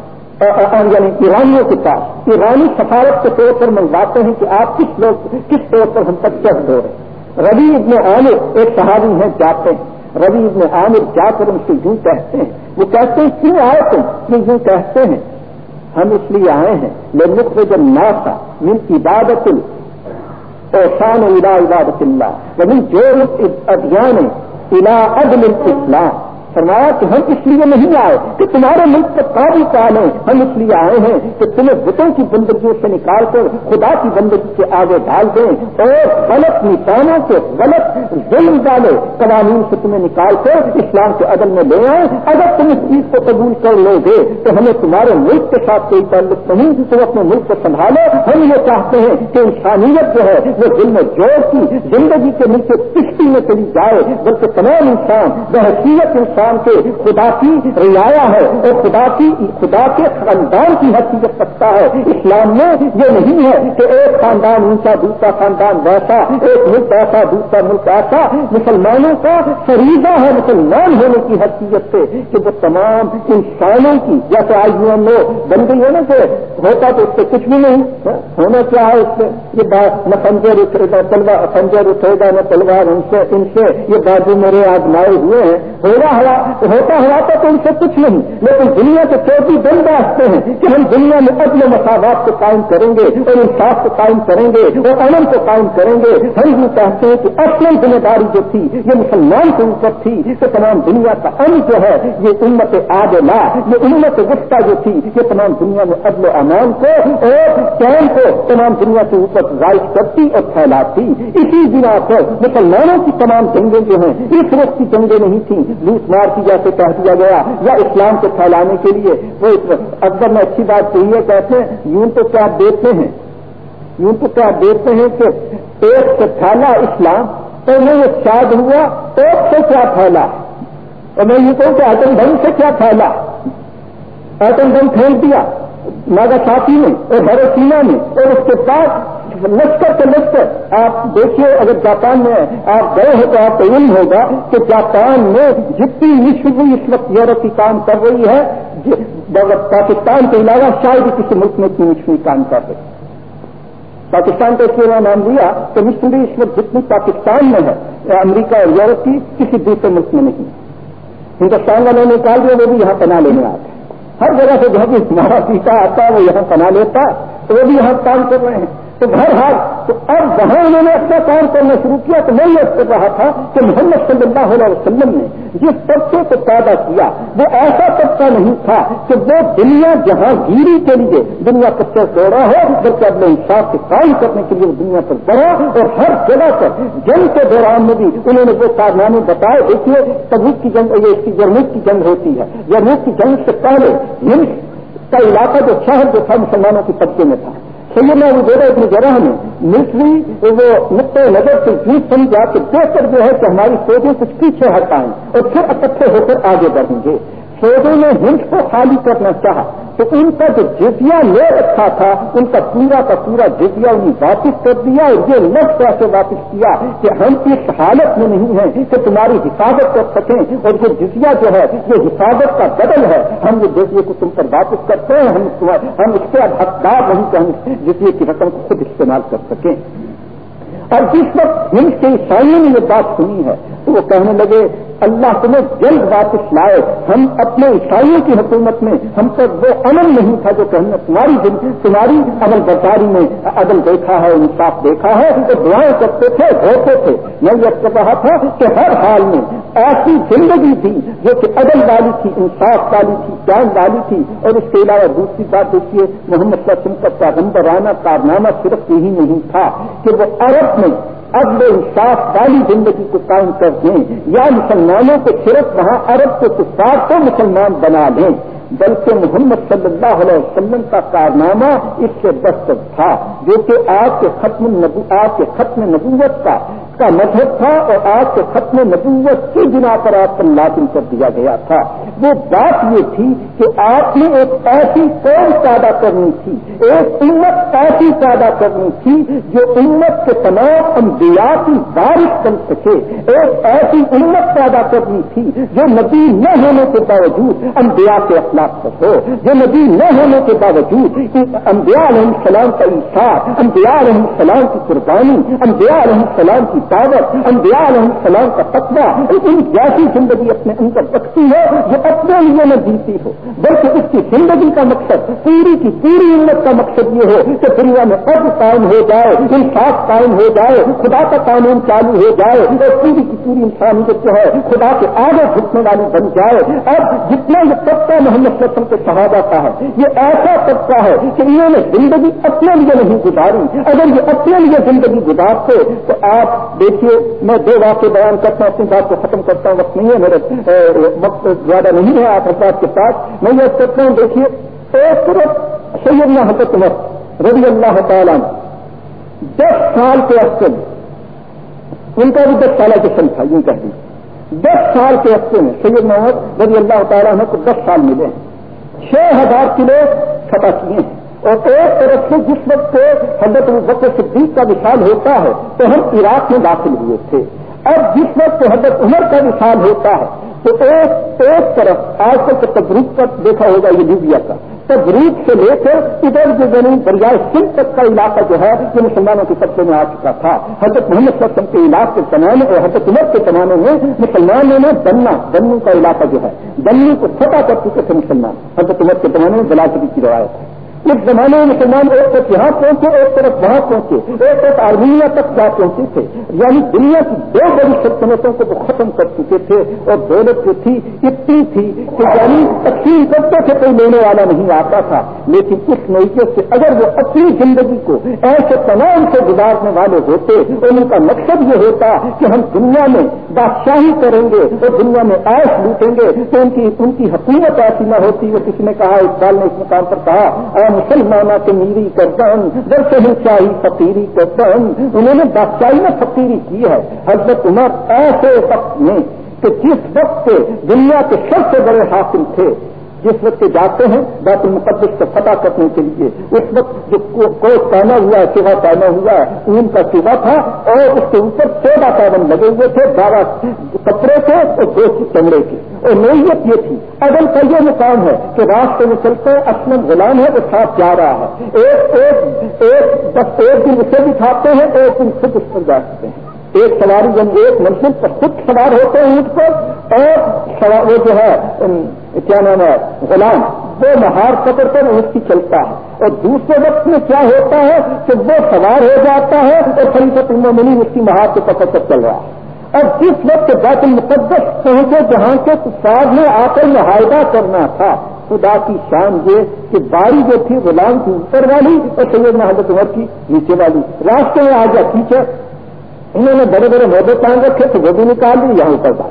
یعنی ایرانیوں کے پاس۔ ایرانی سفارت کے طور پر منگواتے ہیں کہ آپ کس لوگ، کس طور پر ہم تک چڑھ ہو رہے ربی ابن عامر ایک صحابی ہیں، جاتے ہیں۔ ربی ابن عامر جا کر ان سے یوں کہتے ہیں۔ وہ کہتے ہیں، کیوں آئے تم؟ یہ یوں کہتے ہیں؟ ہم اس لیے آئے ہیں۔ لے جب ناسا من عبادت اوسان الا عبادت اللہ۔ لیکن جو ابھیان الا عدل اسلام فرمایا کہ ہم اس لیے نہیں آئے کہ تمہارے ملک پر قابو پا لیں ہم اس لیے آئے ہیں کہ تمہیں بتوں کی بندگیوں سے نکال کر خدا کی بندگی سے آگے ڈال دیں اور غلط نشانوں سے غلط ظلم ڈالے قوانین سے تمہیں نکال کر اسلام کے عدل میں لے آئے اگر تم اس چیز کو قبول کر لو گے تو ہمیں تمہارے ملک کے ساتھ کوئی تعلق نہیں، تم اپنے ملک کو سنبھالو۔ ہم یہ چاہتے ہیں کہ انسانیت جو ہے، وہ ظلم جوڑ کی زندگی کے نیچے کشتی میں چلی جائے، بلکہ تمام انسان، بحثیت انسان انسان کے خدا کی رعایا ہے اور خدا کی، خدا کے خاندان کی حیثیت رکھتا ہے۔ اسلام میں یہ نہیں ہے کہ ایک خاندان اونچا، دوسرا خاندان ویسا، ایک ملک ایسا، دوسرا ملک ایسا۔ مسلمانوں کا فریضہ ہے، مسلمان ہونے کی حیثیت سے کہ وہ تمام انسانوں کی، جیسے آئی یو ایم او بن گئی ہے نا کہ ہوتا تو اس سے کچھ بھی نہیں۔ ہونا کیا ہے اس سے یہ بات نہ سنجر اٹھے گا تلوار سنجر اٹھے گا، نہ تلوار ان سے ان سے۔ یہ بازو میرے آزمائے ہوئے ہیں۔ ہوگا ہوا، ہوتا ہوا تو ان سے کچھ نہیں، لیکن دنیا کے چوٹی دن باستے ہیں کہ ہم دنیا میں عدل مساوات کو قائم کریں گے اور انصاف کو قائم کریں گے اور امن کو قائم کریں گے۔ ہم یہ چاہتے ہیں کہ اصل ذمہ داری جو تھی، یہ مسلمان کے اوپر تھی کہ تمام دنیا کا امن جو ہے، یہ امت آدلا یہ امت گفتہ جو تھی، یہ تمام دنیا میں عدل و امان کو اور چین کو تمام دنیا کے اوپر رائٹ کرتی اور پھیلاتی۔ اسی بنا پر مسلمانوں کی تمام جنگیں جو ہیں، اس وقت کی جنگیں نہیں تھیں۔ لوٹ مار کی جیسے کہہ دیا گیا، یا اسلام کو پھیلانے کے لیے۔ وہ اکبر میں اچھی بات کہی ہے کہتے ہیں، یوں تو کیا دیتے ہیں؟ یوں تو کیا دیتے ہیں کہ ایک سے پھیلا اسلام، تو میں یہ شاد ہوا، ایک سے کیا پھیلا؟ اور میں یہ کہوں کہ ایٹم بم سے کیا پھیلا؟ ایٹم بم پھینک دیا ناگا ساتھی میں اور بڑے سینا میں اور اس کے بعد لشکر کے لشکر، آپ دیکھیے، اگر جاپان میں آپ گئے ہو تو آپ کو علم ہوگا کہ جاپان میں جتنی مشن اس وقت یورپ کی کام کر رہی ہے پاکستان کے علاوہ شاید ہی کسی ملک میں اتنی مشنری کام کر رہی پاکستان کا اس لیے نام لیا کہ مشنری اس وقت جتنی پاکستان میں ہے، امریکہ اور یورپ کی کسی دوسرے ملک میں نہیں۔ ہندوستان والوں نے نکال دیا وہ بھی یہاں پناہ لینے آتے ہر جگہ سے جو بھی ہمارا ٹیچا آتا ہے، وہ یہاں پناہ لیتا تو وہ بھی یہاں کام کر رہے ہیں۔ تو بہرحال تو اب وہاں انہوں نے اپنا کام کرنا شروع کیا، تو میں یہ کر رہا تھا کہ محمد صلی اللہ علیہ وسلم نے جس طبقے کو پیدا کیا، وہ ایسا طبقہ نہیں تھا کہ وہ دنیا جہاں گیری کے لیے دنیا پر چل دوڑا ہو، بلکہ اپنے انصاف سے قائم کرنے کے لیے دنیا پر بڑھا اور ہر جگہ پر جنگ کے دوران میں بھی انہوں نے وہ کارنامے بتائے دیکھیے، تبوک کی جنگ، یہ اس کی جرمک کی جنگ ہوتی ہے۔ جرمک کی جنگ سے پہلے ہند کا علاقہ جو شہر جو تھا، مسلمانوں کے طبقے میں تھا۔ سیدنا ابو دے اپنی جگہ میں ملٹری وہ نقطۂ نظر سے جیت سمجھا کہ بہتر جو ہے کہ ہماری فوجیں کچھ پیچھے ہٹائیں اور پھر اکٹھے ہو کر آگے بڑھیں گے۔ فوجوں نے ہند کو خالی کرنا چاہا تو ان کا جو جزیا لے رکھا تھا، ان کا پورا کا پورا جزیا انہیں واپس کر دیا اور یہ لفظ ایسے واپس کیا کہ ہم اس حالت میں نہیں ہیں کہ تمہاری حفاظت کر سکیں اور یہ جزیا جو ہے، یہ حفاظت کا بدل ہے۔ ہم یہ جزیے کو تم پر واپس کرتے ہیں، ہم ہم اس کے حقدار نہیں کہ ہم جزیے کی رقم کو خود استعمال کر سکیں۔ اور جس وقت ہند کے عیسائیوں نے یہ بات سنی ہے تو وہ کہنے لگے اللہ تمہیں جلد واپس لائے۔ ہم اپنے عیسائیوں کی حکومت میں ہم پر وہ امن نہیں تھا جو کہنے تمہاری تمہاری عمل برداری میں عدل دیکھا ہے، انصاف دیکھا ہے تو دعائیں کرتے تھے ہوتے تھے۔ میں یہ کر رہا تھا کہ ہر حال میں ایسی زندگی تھی جو کہ عدل والی تھی، انصاف والی تھی، جان والی تھی۔ اور اس کے علاوہ دوسری بات دیکھیے، محمد صلی اللہ علیہ کا پیغمبرانہ کارنامہ صرف یہی نہیں تھا کہ وہ عرب میں اب وہ انصاف والی زندگی کو قائم کر دیں یعنی یا مسلمانوں کو صرف وہاں عرب کے کفار کو مسلمان بنا لیں۔ بلکہ محمد صلی اللہ علیہ وسلم کا کارنامہ اس سے دستک تھا، جو کہ آپ کے ختم آپ کے ختم نبوت کا کا مذہب تھا اور آپ کے ختم نبوت کی بنا پر آپ کو لازم کر دیا گیا تھا۔ وہ بات یہ تھی کہ آپ نے ایک ایسی قوم پیدا کرنی تھی، ایک امت ایسی پیدا کرنی تھی جو امت کے تمام انبیاء کی بارش بن سکے۔ ایک ایسی امت پیدا کرنی تھی جو نبی نہ ہونے کے باوجود انبیاء کے اخلاق پر ہو، جو نبی نہ ہونے کے باوجود انبیاء علیہ السلام کا انصاف انبیاء علیہ السلام کی قربانی، انبیاء علیہ السلام کی دعوت انبیاء علیہ السلام کا تقوی، ان جیسی زندگی اپنے اندر رکھتی ہے جو اپنے لیے نہ جیتی ہو، بلکہ اس کی زندگی کا مقصد، پوری کی پوری امت کا مقصد یہ ہو کہ دنیا میں اب قائم ہو جائے، انصاف قائم ہو جائے، خدا کا قانون چالو ہو جائے، اور پوری کی پوری انسانیت جو ہے خدا کے آگے جھکنے والی بن جائے۔ اب جتنا یہ طبقہ محمد وسلم کے صحابہ کا ہے، یہ ایسا طبقہ ہے کہ انہوں نے زندگی اپنے لیے نہیں گزاری۔ اگر یہ اپنے لیے زندگی گزارتے، تو آپ دیکھیے، میں دو واقع بیان کرتا ہوں، اپنی بات کو ختم کرتا ہوں، وقت نہیں ہے، میرے وقت زیادہ نہیں ہے آپ حضرات کے پاس میں یہ کرتا ہوں، دیکھیے، ایک طرف سیدنا حضرت عمر رضی اللہ تعالیٰ دس سال کے عرصے میں، ان کا بھی دس سالہ جشن تھا، یوں کہہ دی دس سال کے عرصے میں سید محمد رضی اللہ تعالیٰ کو دس سال ملے ہیں۔ چھ ہزار کلو فتح کیے ہیں۔ اور ایک طرف سے جس وقت حضرت بکر صدیق کا مثال ہوتا ہے، تو ہم عراق میں داخل ہوئے تھے۔ اب جس وقت حضرت عمر کا مثال ہوتا ہے، تو ایک ایک طرف آج تک تبروک کا دیکھا ہوگا یہ لیبیا کا۔ تبریک سے لے کر ادھر جو زمین دریائے سندھ تک کا علاقہ جو ہے، یہ مسلمانوں کے قبضے میں آ چکا تھا۔ حضرت محمد وسلم کے علاق کے زمانے اور حضرت عمر کے زمانے میں مسلمانوں نے بننا، بنو کا علاقہ جو ہے، بنو کو فتح کر چکے تھے مسلمان۔ حضرت عمر کے زمانے میں بلاچری کی روایت ہے۔ اس زمانے میں مسلمان ایک طرف یہاں پہنچے، ایک طرف وہاں پہنچے، ایک طرف آرمینیا تک جا پہنچے تھے۔ یعنی دنیا کی دو بڑی سلطنتوں کو وہ ختم کر چکے تھے اور دولت جو تھی، اتنی تھی کہ یعنی تقسیم کرتے تھے، کوئی لینے والا نہیں آتا تھا۔ لیکن اس نوعیت سے اگر وہ اپنی زندگی کو ایسے تمام سے گزارنے والے ہوتے اور ان کا مقصد یہ ہوتا کہ ہم دنیا میں بادشاہی کریں گے اور دنیا میں ایش لوٹیں گے۔ تو ان کی ان کی حکومت ایسی نہ ہوتی، وہ کسی نے کہا اقبال نے اس مقام پر کہا مسلمانہ کے میری کردن کہیں چاہی فقیری کردن انہوں نے بادشاہی میں فقیری کی ہے۔ حضرت عمر ایسے وقت میں کہ جس وقت دنیا کے سب سے بڑے حاصل تھے جس وقت جاتے ہیں، بیت المقدس کو فتح کرنے کے لیے۔ اس وقت جو کوٹ پہنا ہوا ہے، سوا پہنا ہوا ہے اون کا سوا تھا اور اس کے اوپر چودہ پیبن لگے ہوئے تھے، بارہ کپڑے کے اور دو چمڑے کے اور نوعیت یہ تھی، اگر کا یہ مقام ہے کہ راستے میں چلتے اسلم غلام ہے، وہ ساتھ جا رہا ہے۔ ایک ایک ایک بس ایک دن اسے بھی کھاتے ہیں ایک دن خود اس پر بیٹھتے ہیں۔ ایک سواری جب ایک منزل پر خود سوار ہوتے ہیں اونٹ پر اور وہ جو ہے کیا نام ہے؟ غلام۔ وہ مہار پکڑ کر اونٹ کی چلتا ہے۔ اور دوسرے وقت میں کیا ہوتا ہے؟ کہ وہ سوار ہو جاتا ہے اور خلیفت المومنین اس کی مہار کو پکڑ کر چل رہا ہے۔ اور جس وقت بیت المقدس پہنچے جہاں کے کفار میں آ کر معاہدہ کرنا تھا۔ خدا کی شان یہ کہ باری جو تھی غلام کی اوپر والی اور سید محمد عمر کی نیچے والی۔ راستے میں آ جا ٹھیک ہے انہوں نے بڑے بڑے مودے پہن رکھے تھے وہ بھی نکال لیے یہاں اوپر ڈال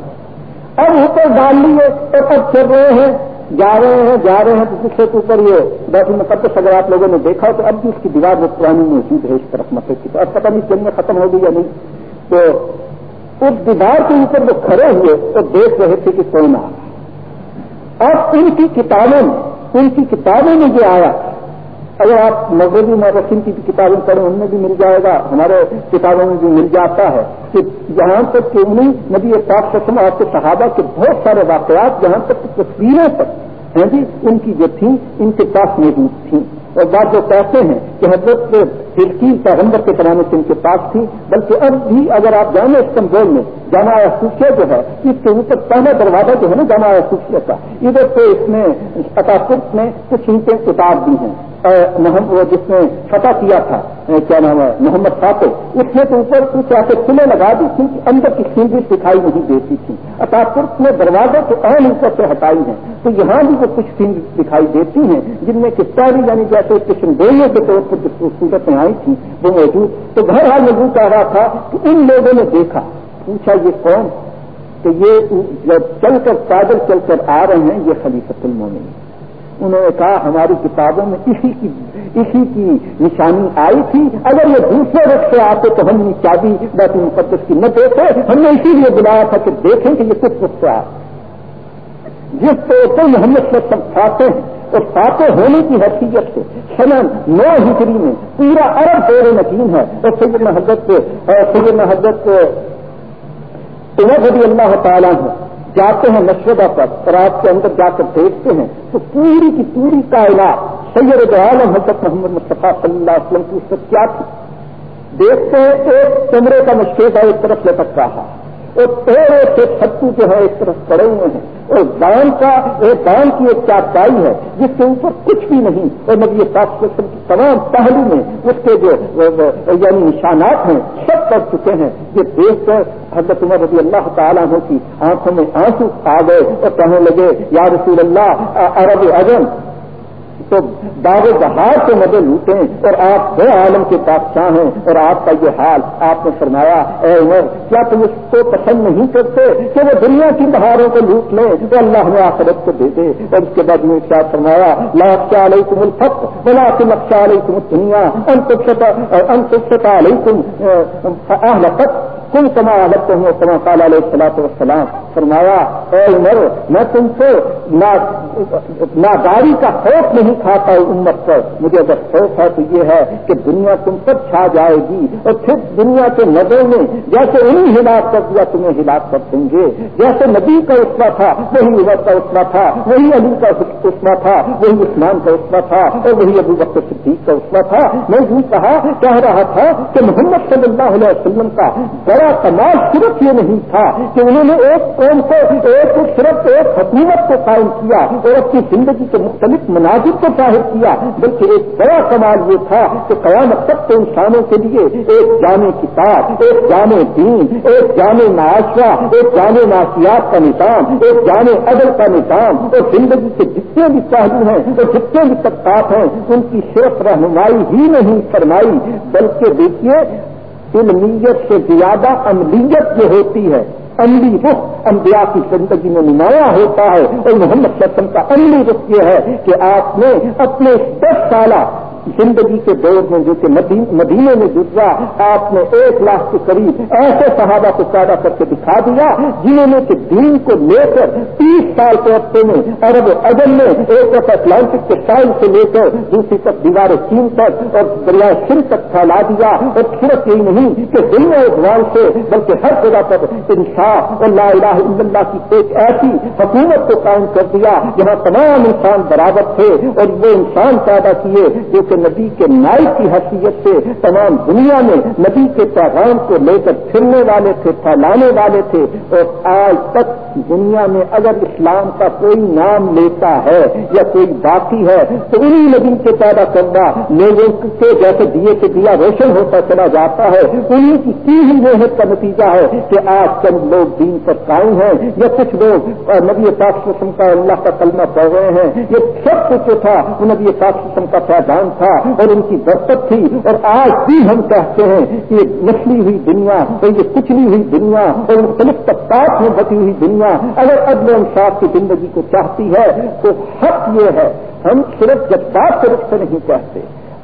اب اوپر ڈال لیے تو اب چل رہے ہیں۔ جا رہے ہیں، جا رہے ہیں۔ تو دوسرے کے اوپر یہ بیٹھ مقدس اگر آپ لوگوں نے دیکھا تو اب بھی اس کی دیوار میں پرانی موجود ہے اس طرف مت کی۔ تو اب پتہ نہیں چلنے ختم ہو گئی یا نہیں۔ تو اس دیوار کے اوپر وہ کھڑے ہوئے تو دیکھ رہے تھے کہ کون آ رہا اب ان کی کتابوں میں، ان کی کتابوں میں یہ آیا اگر آپ مغربی مورخین کی کتابیں پڑھیں، ان میں بھی مل جائے گا۔ ہمارے کتابوں میں بھی مل جاتا ہے کہ جہاں تک کہ انہیں نبی پاک قسم آپ کے صحابہ کے بہت سارے واقعات جہاں تک تصویریں تک ہیں جی ان کی جو تھیں، ان کے پاس موجود تھیں۔ اور بات جو کہتے ہیں کہ حضرت ہلکی پیغمبر کے زمانے سے ان کے پاس تھی بلکہ اب بھی اگر آپ جانے استنبول میں، جامع سوکھیا جو ہے، اس کے اوپر پہلا دروازہ جو ہے نا، جامع سوکھیا کا، ادھر سے اس میں اٹاکٹ میں کچھ اینٹیں اتار دی ہیں۔ وہ جس نے فتح کیا تھا کیا نام ہے، محمد فاتح اس نے تو اوپر کچھ ایسے کھلے لگا دی تھی کہ اندر کی سینگی دکھائی نہیں دیتی تھی۔ اطاف نے دروازے کو اہم اوپر سے ہٹائی ہیں۔ تو یہاں بھی وہ کچھ سینگ دکھائی دیتی ہیں، جن میں کس طرح یعنی جیسے کشن گوئیوں کے طور پر جو صورتیں آئی تھیں وہ موجود۔ تو گھر حال میں کہہ رہا تھا کہ ان لوگوں نے دیکھا۔ پوچھا، یہ کون؟ کہ یہ جب چل کر پیدل چل کر آ رہے ہیں، یہ خلیفت المومن انہوں نے کہا ہماری کتابوں میں اسی کی اسی کی نشانی آئی تھی۔ اگر یہ دوسرے وقت سے آتے تو ہم چابی بیت المقدس کی نہ دیتے ہم نے اسی لیے بلایا تھا کہ دیکھیں کہ یہ کس وقت سے آ جس پہ کوئی محمد سے سب کھاتے ہیں، اور فاتح ہونے کی حیثیت سے سنن نو ہجری میں پورا ارب دور نکین ہے۔ اور سید حضرت سید حضرت عمر رضی اللہ تعالیٰ ہے جاتے ہیں مشورہ پر رات کے اندر جا کر دیکھتے ہیں، تو پوری کی پوری کائنات سید عالم حضرت محمد مصطفیٰ صلی اللہ علیہ وسلم کی اس کیا تھی؟ دیکھتے ہیں ایک چمڑے کا مشکل ایک طرف لٹک رہا ہے، اور تھوڑے سے ستو جو ہے اس طرف پڑے ہوئے ہیں، اور دان کا، ایک دان کی ایک چارپائی ہے، جس کے اوپر کچھ بھی نہیں، اور نبی پاک کی تمام پہلو میں اس کے جو یعنی نشانات ہیں، سب کر چکے ہیں، یہ دیکھ کر حضرت عمر رضی اللہ تعالیٰ کی آنکھوں میں آنسو آ گئے اور کہنے لگے، یا رسول اللہ عرب اعظم تو باغ بہار سے مدد لوٹیں اور آپ دو عالم کے بادشاہ ہیں اور آپ کا یہ حال آپ نے فرمایا، اے عمر، کیا تم اس کو پسند نہیں کرتے کہ وہ دنیا کی بہاروں کو لوٹ لیں تو اللہ نے آخرت کو دے دے؟ اور اس کے بعد میں کیا فرمایا لاکھ علیہ تم الفق بنا تم اکشا علیہ تم دنیا انتخا علیہ تم کما لگتے ہوں، کما کالا علیہ السلاط وسلام فرمایا، اے عمر، میں تم کو ناداری کا خوف نہیں کھاتا ہوں امت پر۔ مجھے اگر خوف ہے تو یہ ہے کہ دنیا تم پر چھا جائے گی اور پھر دنیا کے نظر میں جیسے انہیں ہلاک کر دیا تمہیں ہلاک کر دیں گے۔ جیسے نبی کا اسما تھا، وہی عمر کا اسما تھا، وہی علی کا اسما تھا، وہی عثمان کا اسما تھا، اور وہی ابو بکر صدیق کا اسما تھا۔ میں یوں کہا کہہ رہا تھا کہ محمد صلی اللہ علیہ وسلم کا بڑا کمال صرف یہ نہیں تھا کہ انہوں نے ایک قوم کو، ایک صرف ایک حکومت کو قائم کیا اور اپنی زندگی کے مختلف مناظر کو ظاہر کیا، بلکہ ایک بڑا کمال یہ تھا کہ قیامت تک تو انسانوں کے لیے ایک جامع کتاب، ایک جامع دین، ایک جامع معاشرہ، ایک جامع معاشیات کا نظام، ایک جامع عدل کا نظام اور زندگی کے جتنے بھی پہلو ہیں اور جتنے بھی طبقات ہیں، ان کی صرف رہنمائی ہی نہیں فرمائی، بلکہ دیکھیے علمیت سے زیادہ عملیت جو ہوتی ہے عملی رخ انبیاء کی زندگی میں نمایاں ہوتا ہے۔ اور محمد وسلم کا عملی رخ یہ ہے کہ آپ نے اپنے دس سالہ زندگی کے دور میں جو کہ مدینے میں گزرا، آپ نے ایک لاکھ کے قریب ایسے صحابہ کو پیدا کر کے دکھا دیا جنہوں نے کہ دین کو لے کر تیس سال کے ہفتے میں ارب اگل میں ایک طرف اٹلانٹک کے سائل سے لے کر دوسری طرف دیوار چین تک اور دریائے سندھ تک پھیلا دیا۔ اور صرف یہی نہیں کہ دنیا اقبال سے بلکہ ہر جگہ پر انصاف اور لا الہ الا اللہ کی ایک ایسی حکومت کو قائم کر دیا۔ جہاں تمام انسان برابر تھے اور وہ انسان پیدا کیے جو کہ نبی کے نائب کی حیثیت سے تمام دنیا میں نبی کے پیغام کو لے کر پھرنے والے تھے، پھیلانے والے تھے۔ اور آج تک دنیا میں اگر اسلام کا کوئی نام لیتا ہے یا کوئی باقی ہے، تو انہیں نبی کے پیدا کرنا لوگوں کے جیسے دیے کے دیا روشن ہوتا چلا جاتا ہے۔ انہیں کی کی ہی محنت کا نتیجہ ہے کہ آج چند لوگ دین پر قائم ہیں، یا کچھ لوگ نبی پاک قسم کا اللہ کا کلمہ پڑھ رہے ہیں یہ سب کچھ جو تھا وہ نبی پاک قسم کا پیدان تھا۔ اور ان کی برکت تھی اور آج بھی ہم کہتے ہیں کہ یہ نسلی ہوئی دنیا اور یہ کچلی ہوئی دنیا اور مختلف طبقات میں بٹی ہوئی دنیا اگر عدل انصاف کی زندگی کو چاہتی ہے تو حق یہ ہے، ہم صرف جذبات سے رخ سے نہیں کہتے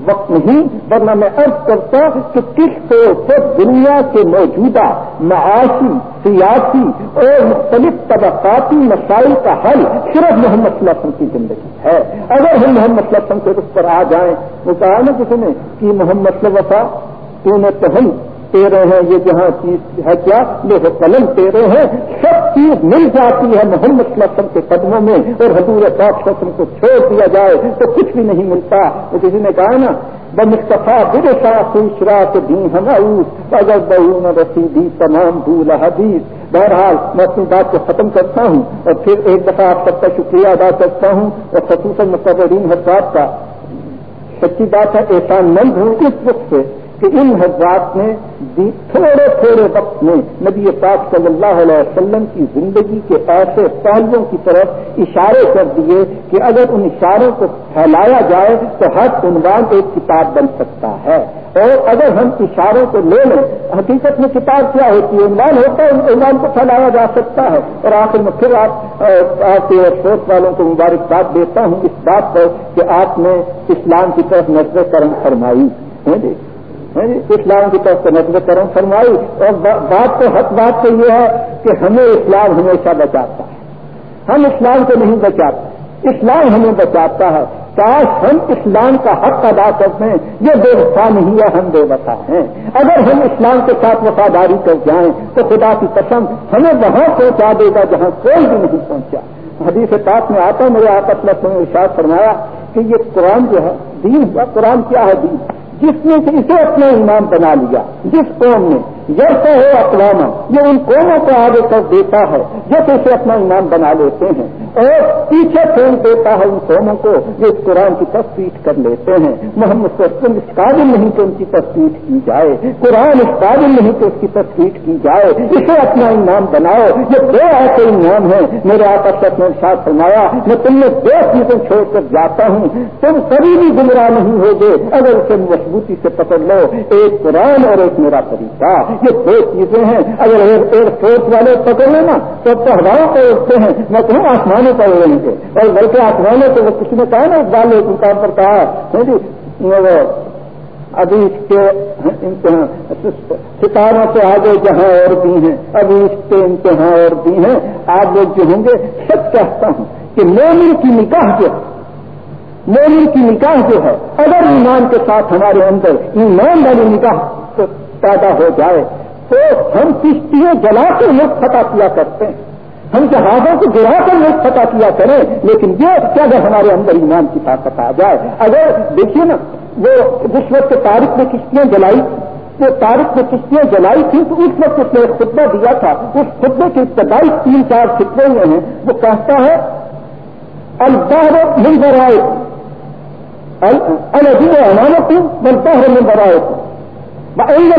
وقت نہیں، ورنہ میں ارض کرتا کہ کس طور پر دنیا کے موجودہ معاشی، سیاسی اور مختلف طبقاتی مسائل کا حل صرف محمد صلی اللہ علیہ وسلم کی زندگی ہے۔ اگر ہم محمد صلی اللہ علیہ وسلم کے اس پر آ جائیں وہ کہا نا کسی نے کہ محمد صلی اللہ علیہ وسلم، تو نے تو ہم تیرے ہیں، یہ جہاں چیز ہے کیا؟ یہ قلم تیرے ہیں۔ سب چیز مل جاتی ہے محمد صلی اللہ علیہ وسلم کے قدموں میں اور حضور پاک وسلم کو چھوڑ دیا جائے تو کچھ بھی نہیں ملتا۔ وہ کسی نے کہا نا بمستفا بر صاف شرا کے دین ہم اگر بہون رسیدی تمام دول حدیث۔ بہرحال میں اپنی بات کو ختم کرتا ہوں اور پھر ایک دفعہ آپ سب کا شکریہ ادا کرتا ہوں اور خصوصاً مقررین حضرات کا۔ سچی بات ہے، احسان مند ہوں اس وقت سے۔ کہ ان حضرات نے تھوڑے تھوڑے وقت میں نبی پاک صلی اللہ علیہ وسلم کی زندگی کے ایسے پہلوؤں کی طرف اشارے کر دیے کہ اگر ان اشاروں کو پھیلایا جائے تو ہر عنوان ایک کتاب بن سکتا ہے۔ اور اگر ہم اشاروں کو لے لیں، حقیقت میں کتاب کیا ہوتی ہے؟ عنوان ہوتا ہے، عنوان کو پھیلایا جا سکتا ہے۔ اور آخر میں پھر آپ آپ کے سوچ والوں کو مبارکباد دیتا ہوں اس بات پر کہ آپ نے اسلام کی طرف نظر کرم فرمائی۔ ہاں جی۔ ہاں جی، اسلام کی طرف سے نظر کرم فرمائی، اور بات تو حق بات تو یہ ہے کہ ہمیں اسلام ہمیشہ بچاتا ہے۔ ہم اسلام کو نہیں بچاتے۔ اسلام ہمیں بچاتا ہے۔ کاش ہم اسلام کا حق ادا کرتے ہیں، یہ بے وفا نہیں ہے، ہم بے وفا ہیں۔ اگر ہم اسلام کے ساتھ وفاداری کر جائیں، تو خدا کی پسند ہمیں وہاں پہنچا دے گا جہاں کوئی بھی نہیں پہنچا۔ حدیث پاک میں آتا میرے آپ اپنا ارشاد فرمایا کہ یہ قرآن جو ہے، دین ہوا قرآن کیا ہے دین؟ جس نے اسے اپنا امام بنا لیا جس قوم نے جیسے ہو اقوام، یہ ان قوموں کو آگے کر دیتا ہے جیسے اسے اپنا ایمان بنا لیتے ہیں۔ اور پیچھے پھینک دیتا ہے ان قوموں کو، جو اس قرآن کی تصویر کر لیتے ہیں۔ محمد سسلم اس قابل نہیں کہ ان کی تصویر کی جائے۔ قرآن اس قابل نہیں کہ اس کی تصویر کی جائے۔ اسے اپنا ایمان بناؤ۔ یہ دو ایسے ایمان ہیں۔ میرے آپس نے ساتھ فرمایا، میں تم نے دو چیزیں چھوڑ کر جاتا ہوں۔ تم کبھی بھی گمراہ نہیں ہوگے، اگر اسے مضبوطی سے پکڑ لو۔ ایک قرآن اور ایک میرا طریقہ۔ یہ دو چیزیں ہیں۔ اگر ایئر فورس والے پکڑ لیں نا، تو ہواؤں پہ اٹھتے ہیں۔ میں کہوں آسمانوں پر اڑیں گے۔ اور بلکہ آسمانوں سے وہ کسی نے کہا نا اقبال کتاب پر کہا جی ابھی اس کے ستاروں سے آگے جہاں اور بھی ہیں۔ ابھی اس کے امتحان اور بھی ہیں۔ آپ لوگ جو ہوں گے، سب کہتا ہوں کہ مومن کی نکاح جو مومن کی نکاح جو ہے، اگر ایمان کے ساتھ ہمارے اندر ایمان والی نکاح پیدا ہو جائے تو ہم کشتیاں جلا کر ملک فتح کیا کرتے ہیں۔ ہم جہازوں کو گرا کر ملک فتح کیا کریں، لیکن یہ کیا اگر ہمارے اندر ایمان کی طاقت آ جائے، اگر دیکھیے نا، وہ جس وقت تاریخ میں کشتیاں جلائی، وہ تاریخ میں کشتیاں جلائی تھی تو اس وقت اس نے ایک خطبہ دیا تھا۔ اس خطبے کے ابتدائی تین چار خطبے ہوئے ہیں۔ وہ کہتا ہے الباہ مل برائے الدین امانت بلباہ مل برائے بھاگنے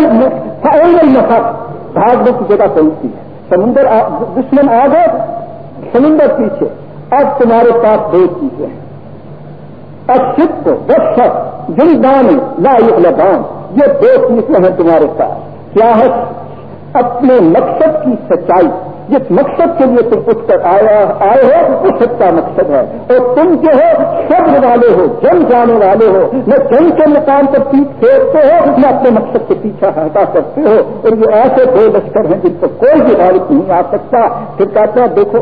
کی جگہ پہنچتی ہے. سمندر دشمن آ گئے، سمندر پیچھے. اب تمہارے پاس دو چیزیں ہیں. اشپ بس جن دان لا لگام یہ دو چیزیں ہیں تمہارے پاس. کیا ہے؟ اپنے مقصد کی سچائی. جس مقصد کے لیے تم اٹھ کر آیا، آئے ہو وہ سچا مقصد ہے۔ اور تم جو ہو صبر والے ہو جنگ جانے والے ہو۔ نہ جنگ کے مقام پر پیٹ پھیرتے ہو، نہ اپنے مقصد کے پیچھا ہٹا کرتے ہو۔ اور یہ ایسے دو لشکر ہیں جن کو کوئی بھی غالب نہیں آ سکتا۔ پھر کہتے ہیں، دیکھو،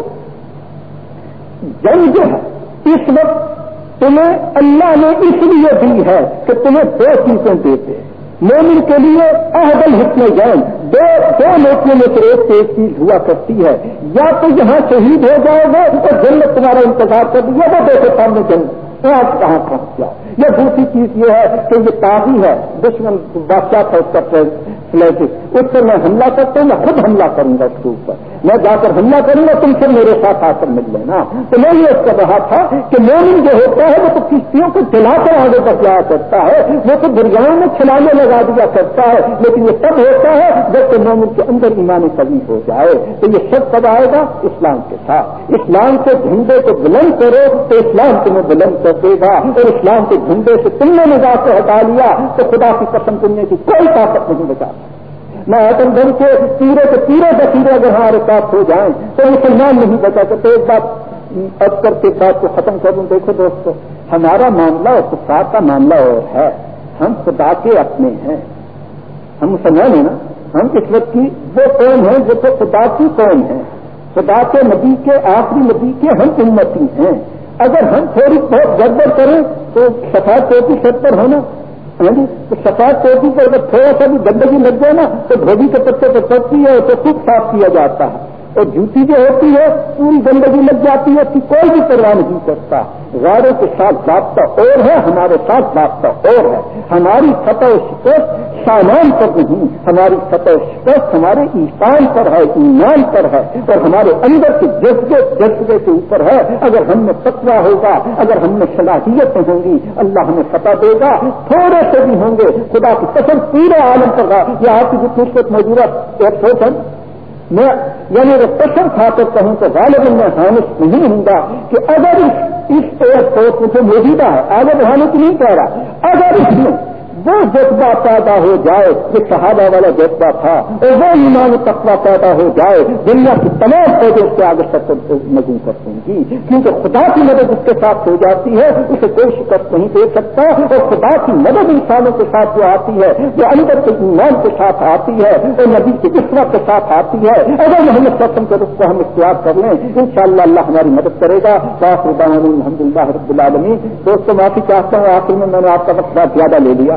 جنگ جو ہے، اس وقت تمہیں اللہ نے اس لیے دی ہے کہ تمہیں دو چیزیں دیتے ہیں۔ مومن کے لیے اہدل حکم جان، دو دو موقعوں میں سے ایک ایک چیز ہوا کرتی ہے۔ یا تو یہاں شہید ہو جاؤ گے تو جنت تمہارا انتظار کر دیا وہ دیکھو سامنے جنگ آپ کہاں پہنچ جاؤ یا دوسری چیز یہ ہے کہ یہ تازی ہے، دشمن بادشاہ تھا اس کا فلیٹ اس پر میں حملہ کرتا ہوں، میں خود حملہ کروں گا اس کے اوپر۔ میں جا کر حملہ کروں گا، تم سے میرے ساتھ آ کر مل لینا۔ تو میں یہ اس کا کہا تھا کہ مومن جو ہوتا ہے، وہ تو کشتیوں کو چلا کر آگے تک جایا کرتا ہے۔ وہ تو دریاؤں میں چھلانے لگا دیا کرتا ہے۔ لیکن یہ سب ہوتا ہے جبکہ مومن کے اندر ایمان کبھی ہو جائے۔ تو یہ سب کب آئے گا؟ اسلام کے ساتھ۔ اسلام کے جھنڈے کو بلند کرو تو اسلام تمہیں بلند کر دے گا۔ اور اسلام کے جھنڈے سے تم نے نگاہ کو ہٹا لیا تو خدا کی پسند کرنے کی کوئی طاقت نہیں بچا میں ایٹم بم کے تیرے کے تیرے بسیرے اگر ہمارے ساتھ ہو جائیں تو مسلمان نہیں بچا سکتے۔ ایک بات اکثر کے بات کو ختم کر دوں۔ دیکھو دوستو، ہمارا معاملہ اور کفار کا معاملہ اور ہے۔ ہم خدا کے اپنے ہیں۔ ہم مسلمان ہیں نا؟ ہم اس وقت کی وہ قوم ہیں جو تو خدا کی قوم ہے خدا کے نبی کے آخری نبی کے ہم امتی ہیں۔ اگر ہم تھوڑی بہت گڑبڑ کریں تو سفید چوٹی سب پر ہونا۔ تو سفید ٹوٹی پر اگر تھوڑا سا بھی گندگی لگ جائے نا، تو دھوبی کے پتے پر پڑتی ہے اسے خود صاف کیا جاتا ہے۔ اور جوتی جو ہوتی ہے، پوری گندگی لگ جاتی ہے اس کی کوئی بھی پرواہ نہیں کرتا۔ غاروں کے ساتھ ضابطہ اور ہے، ہمارے ساتھ ضابطہ اور ہے۔ ہماری فتح شکست سامان پر نہیں، ہماری فتح شکست ہمارے ایسان پر ہے، ایمان پر ہے اور ہمارے اندر کے جذبے جذبے کے اوپر ہے۔ اگر ہم میں فتوا ہوگا، اگر ہم میں صلاحیتیں ہوں گی، اللہ ہمیں فتح دے گا، تھوڑے سے بھی ہوں گے۔ خدا کی پسند پورے عالم پر گا یہ آپ کی جو خوبصورت موجودہ ایک سوچ ہے میں یعنی اگر پسند تھا تو کہوں تو غالب میں حامد نہیں ہوں گا کہ اگر اس ایئرپورٹ مجھے موجودہ ہے، آگے بڑھانے کی نہیں کہہ رہا اگر اس میں وہ جذبہ پیدا ہو جائے جو صحابہ والا جذبہ تھا، اور وہ ایمان تقوی پیدا ہو جائے، دنیا کی تمام فوجیں اس کے آگے تک مزید کر دیں گی۔ کیونکہ خدا کی مدد اس کے ساتھ ہو جاتی ہے، اسے کوئی شکست نہیں دے سکتا، اور خدا کی مدد انسانوں کے ساتھ جو آتی ہے، جو اندر کے ایمان کے ساتھ آتی ہے، اور نبی کے قسمت کے ساتھ آتی ہے۔ اگر محمد سسم کے رخ کو ہم اختیار کر لیں ان شاء اللہ اللہ ہماری مدد کرے گا۔ الحمد للہ رب العالمین۔ دوستوں معافی چاہتا ہوں، آخر میں میں نے آپ کا وقت زیادہ لے لیا۔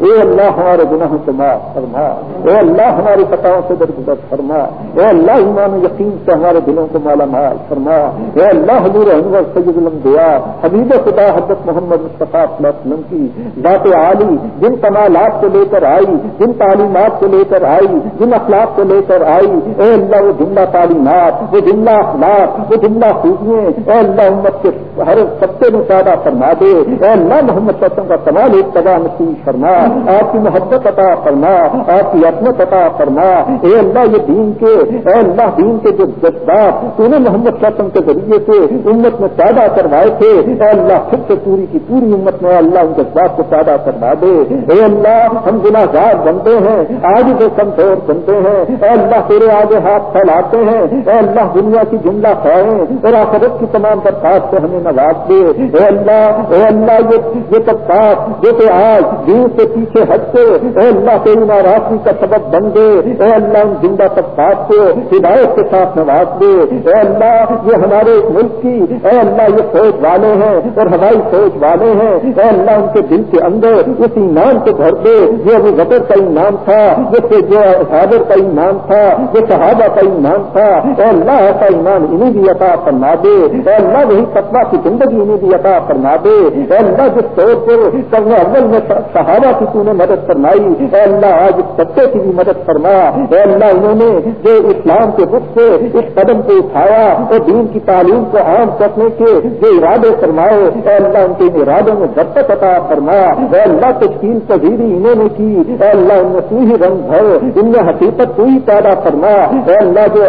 اے اللہ ہمارے گناہوں سے معاف فرما۔ اے اللہ ہماری پتاؤں سے درگزر فرما۔ اے اللہ ایمان یقین سے ہمارے دلوں کو مالا مال فرما۔ اے اللہ حضور احمد سید الانبیاء، حبیب خدا حضرت محمد مصطفیٰ وسلم کی ذات عالی، جن کمالات کو لے کر آئی، جن تعلیمات کو لے کر آئی، جن اخلاق کو لے کر آئی۔ اے اللہ وہ جملہ تعلیمات، وہ جملہ اخلاق، وہ جملہ خوبیاں۔ اے اللہ امت کے ہر سبتے میں پیدا فرما دے۔ اے اللہ محمد وسلم کا تمام ایک نصیب فرما۔ آپ کی محبت عطا فرما، آپ کی عصمت عطا فرما۔ اے اللہ یہ دین کے، اے اللہ دین کے جو جذبات تو نے محمد شاسم کے ذریعے سے امت میں پیدا کروائے تھے، اے اللہ پھر سے پوری کی پوری امت میں اللہ ان جذبات کو پیدا کروا دے۔ اے اللہ ہم گناہ گار بنتے ہیں، آج جو کمزور بنتے ہیں۔ اے اللہ تیرے آگے ہاتھ پھیلاتے ہیں۔ اے اللہ دنیا کی جملہ خواہیں، اور آخرت کی تمام درخواست سے ہمیں نواز دے۔ اے اللہ اے اللہ یہ تبصاف جو کہ آج دین سے پیچھے ہٹ کے اے اللہ تیری ناراضگی کا سبب بن دے، اے اللہ ان زندہ طبقات کو ہدایت کے ساتھ نواز دے، اے اللہ یہ ہمارے ملک کی، اے اللہ یہ فوج والے ہیں اور ہماری فوج والے ہیں، اے اللہ ان کے دل کے اندر اس ایمان کو بھر دے، یہ ابھی غبر کا ایمان تھا جس جو حاضر کا ایمان تھا، یہ صحابہ کا ایمان تھا، اے اللہ ایسا ایمان انہیں بھی عطا فرما دے، اے اللہ وہی فتوا کی زندگی انہیں بھی عطا فرما دے، اے اللہ جس طور پر کرنے اول میں صحابہ کی تو نے مدد فرمائی۔ اے اللہ، آج اس بچے کی بھی مدد فرما۔ اے اللہ، انہوں نے جو اسلام کے رخ سے اس قدم کو اٹھایا اور دین کی تعلیم کو عام کرنے کے جو ارادے فرمائے، اے اللہ، ان کے ارادوں میں برکت عطا فرما۔ اے اللہ، تشکیل پذیری انہوں نے کی۔ اے اللہ، ان میں تو ہی رنگ بھر۔ ان میں حقیقت تو ہی پیدا فرما۔ اے اللہ، جو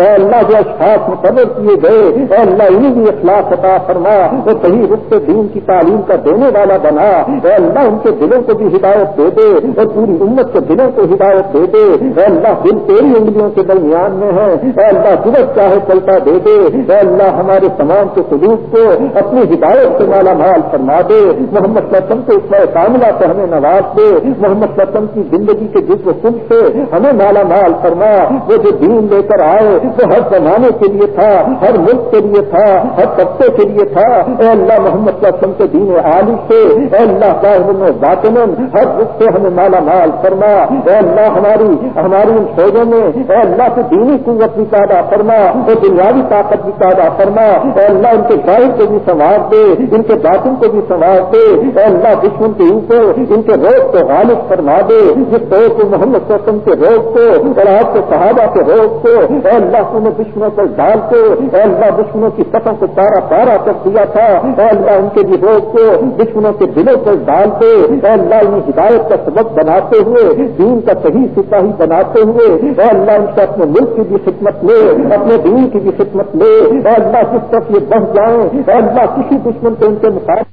اے اللہ، جو اشخاص مقرر کیے گئے۔ اے اللہ انہیں بھی اخلاق عطا فرما۔ وہ صحیح رخ سے دین کی تعلیم کا دینے والا بنا۔ اے اللہ، ان کے دلوں کو بھی ہدایت دے دے اور پوری امت کے دلوں کو ہدایت دے دے۔ اے اللہ دل تیری انگلیوں کے درمیان میں ہے اے اللہ درست چاہے چلتا دے دے۔ اے اللہ، ہمارے تمام کے سلوک کو اپنی ہدایت سے مالا مال فرما دے۔ محمد وسلم کو اس کاملہ سے ہمیں نواز دے۔ محمد وسلم کی زندگی کے جس سن سے ہمیں مالا مال فرما۔ وہ جو دین لے کر آئے، وہ ہر زمانے کے لیے تھا، ہر ملک کے لیے تھا، ہر طبقے کے لیے تھا۔ اے اللہ، محمد وسلم کے دین عالی سے، اے اللہ کا باطن ہر رخ سے ہمیں مالا مال فرما، اے اللہ ہماری ہماری ان فوجوں میں، اے اللہ سے دینی قوت بھی پیدا فرما، اے دنیاوی طاقت بھی پیدا فرما، اے اللہ ان کے ظاہر کو بھی سنوار دے، ان کے باطن کو بھی سنوار دے، اے اللہ دشمن کے اوپر، ان کے روگ کو غالب فرما دے، جس طور کو محمد وسلم کے روگ کو، اور آپ کے صحابہ کے روگ کو، اے اللہ کو دشمنوں پر ڈال کے، اے اللہ دشمنوں کی سطح کو پارا پارا کر دیا تھا، اے اللہ ان کے بھی روگ کو دشمنوں کے دلوں پر ڈال کے اے اللہ اپنی ہدایت کا سبق بناتے ہوئے، دین کا صحیح سپاہی بناتے ہوئے اور اللہ ان سے اپنے ملک کی بھی خدمت لے، اپنے دین کی بھی خدمت لے اور اللہ کس طرف یہ بڑھ جائیں اور اللہ کسی دشمن کو ان کے مقابلے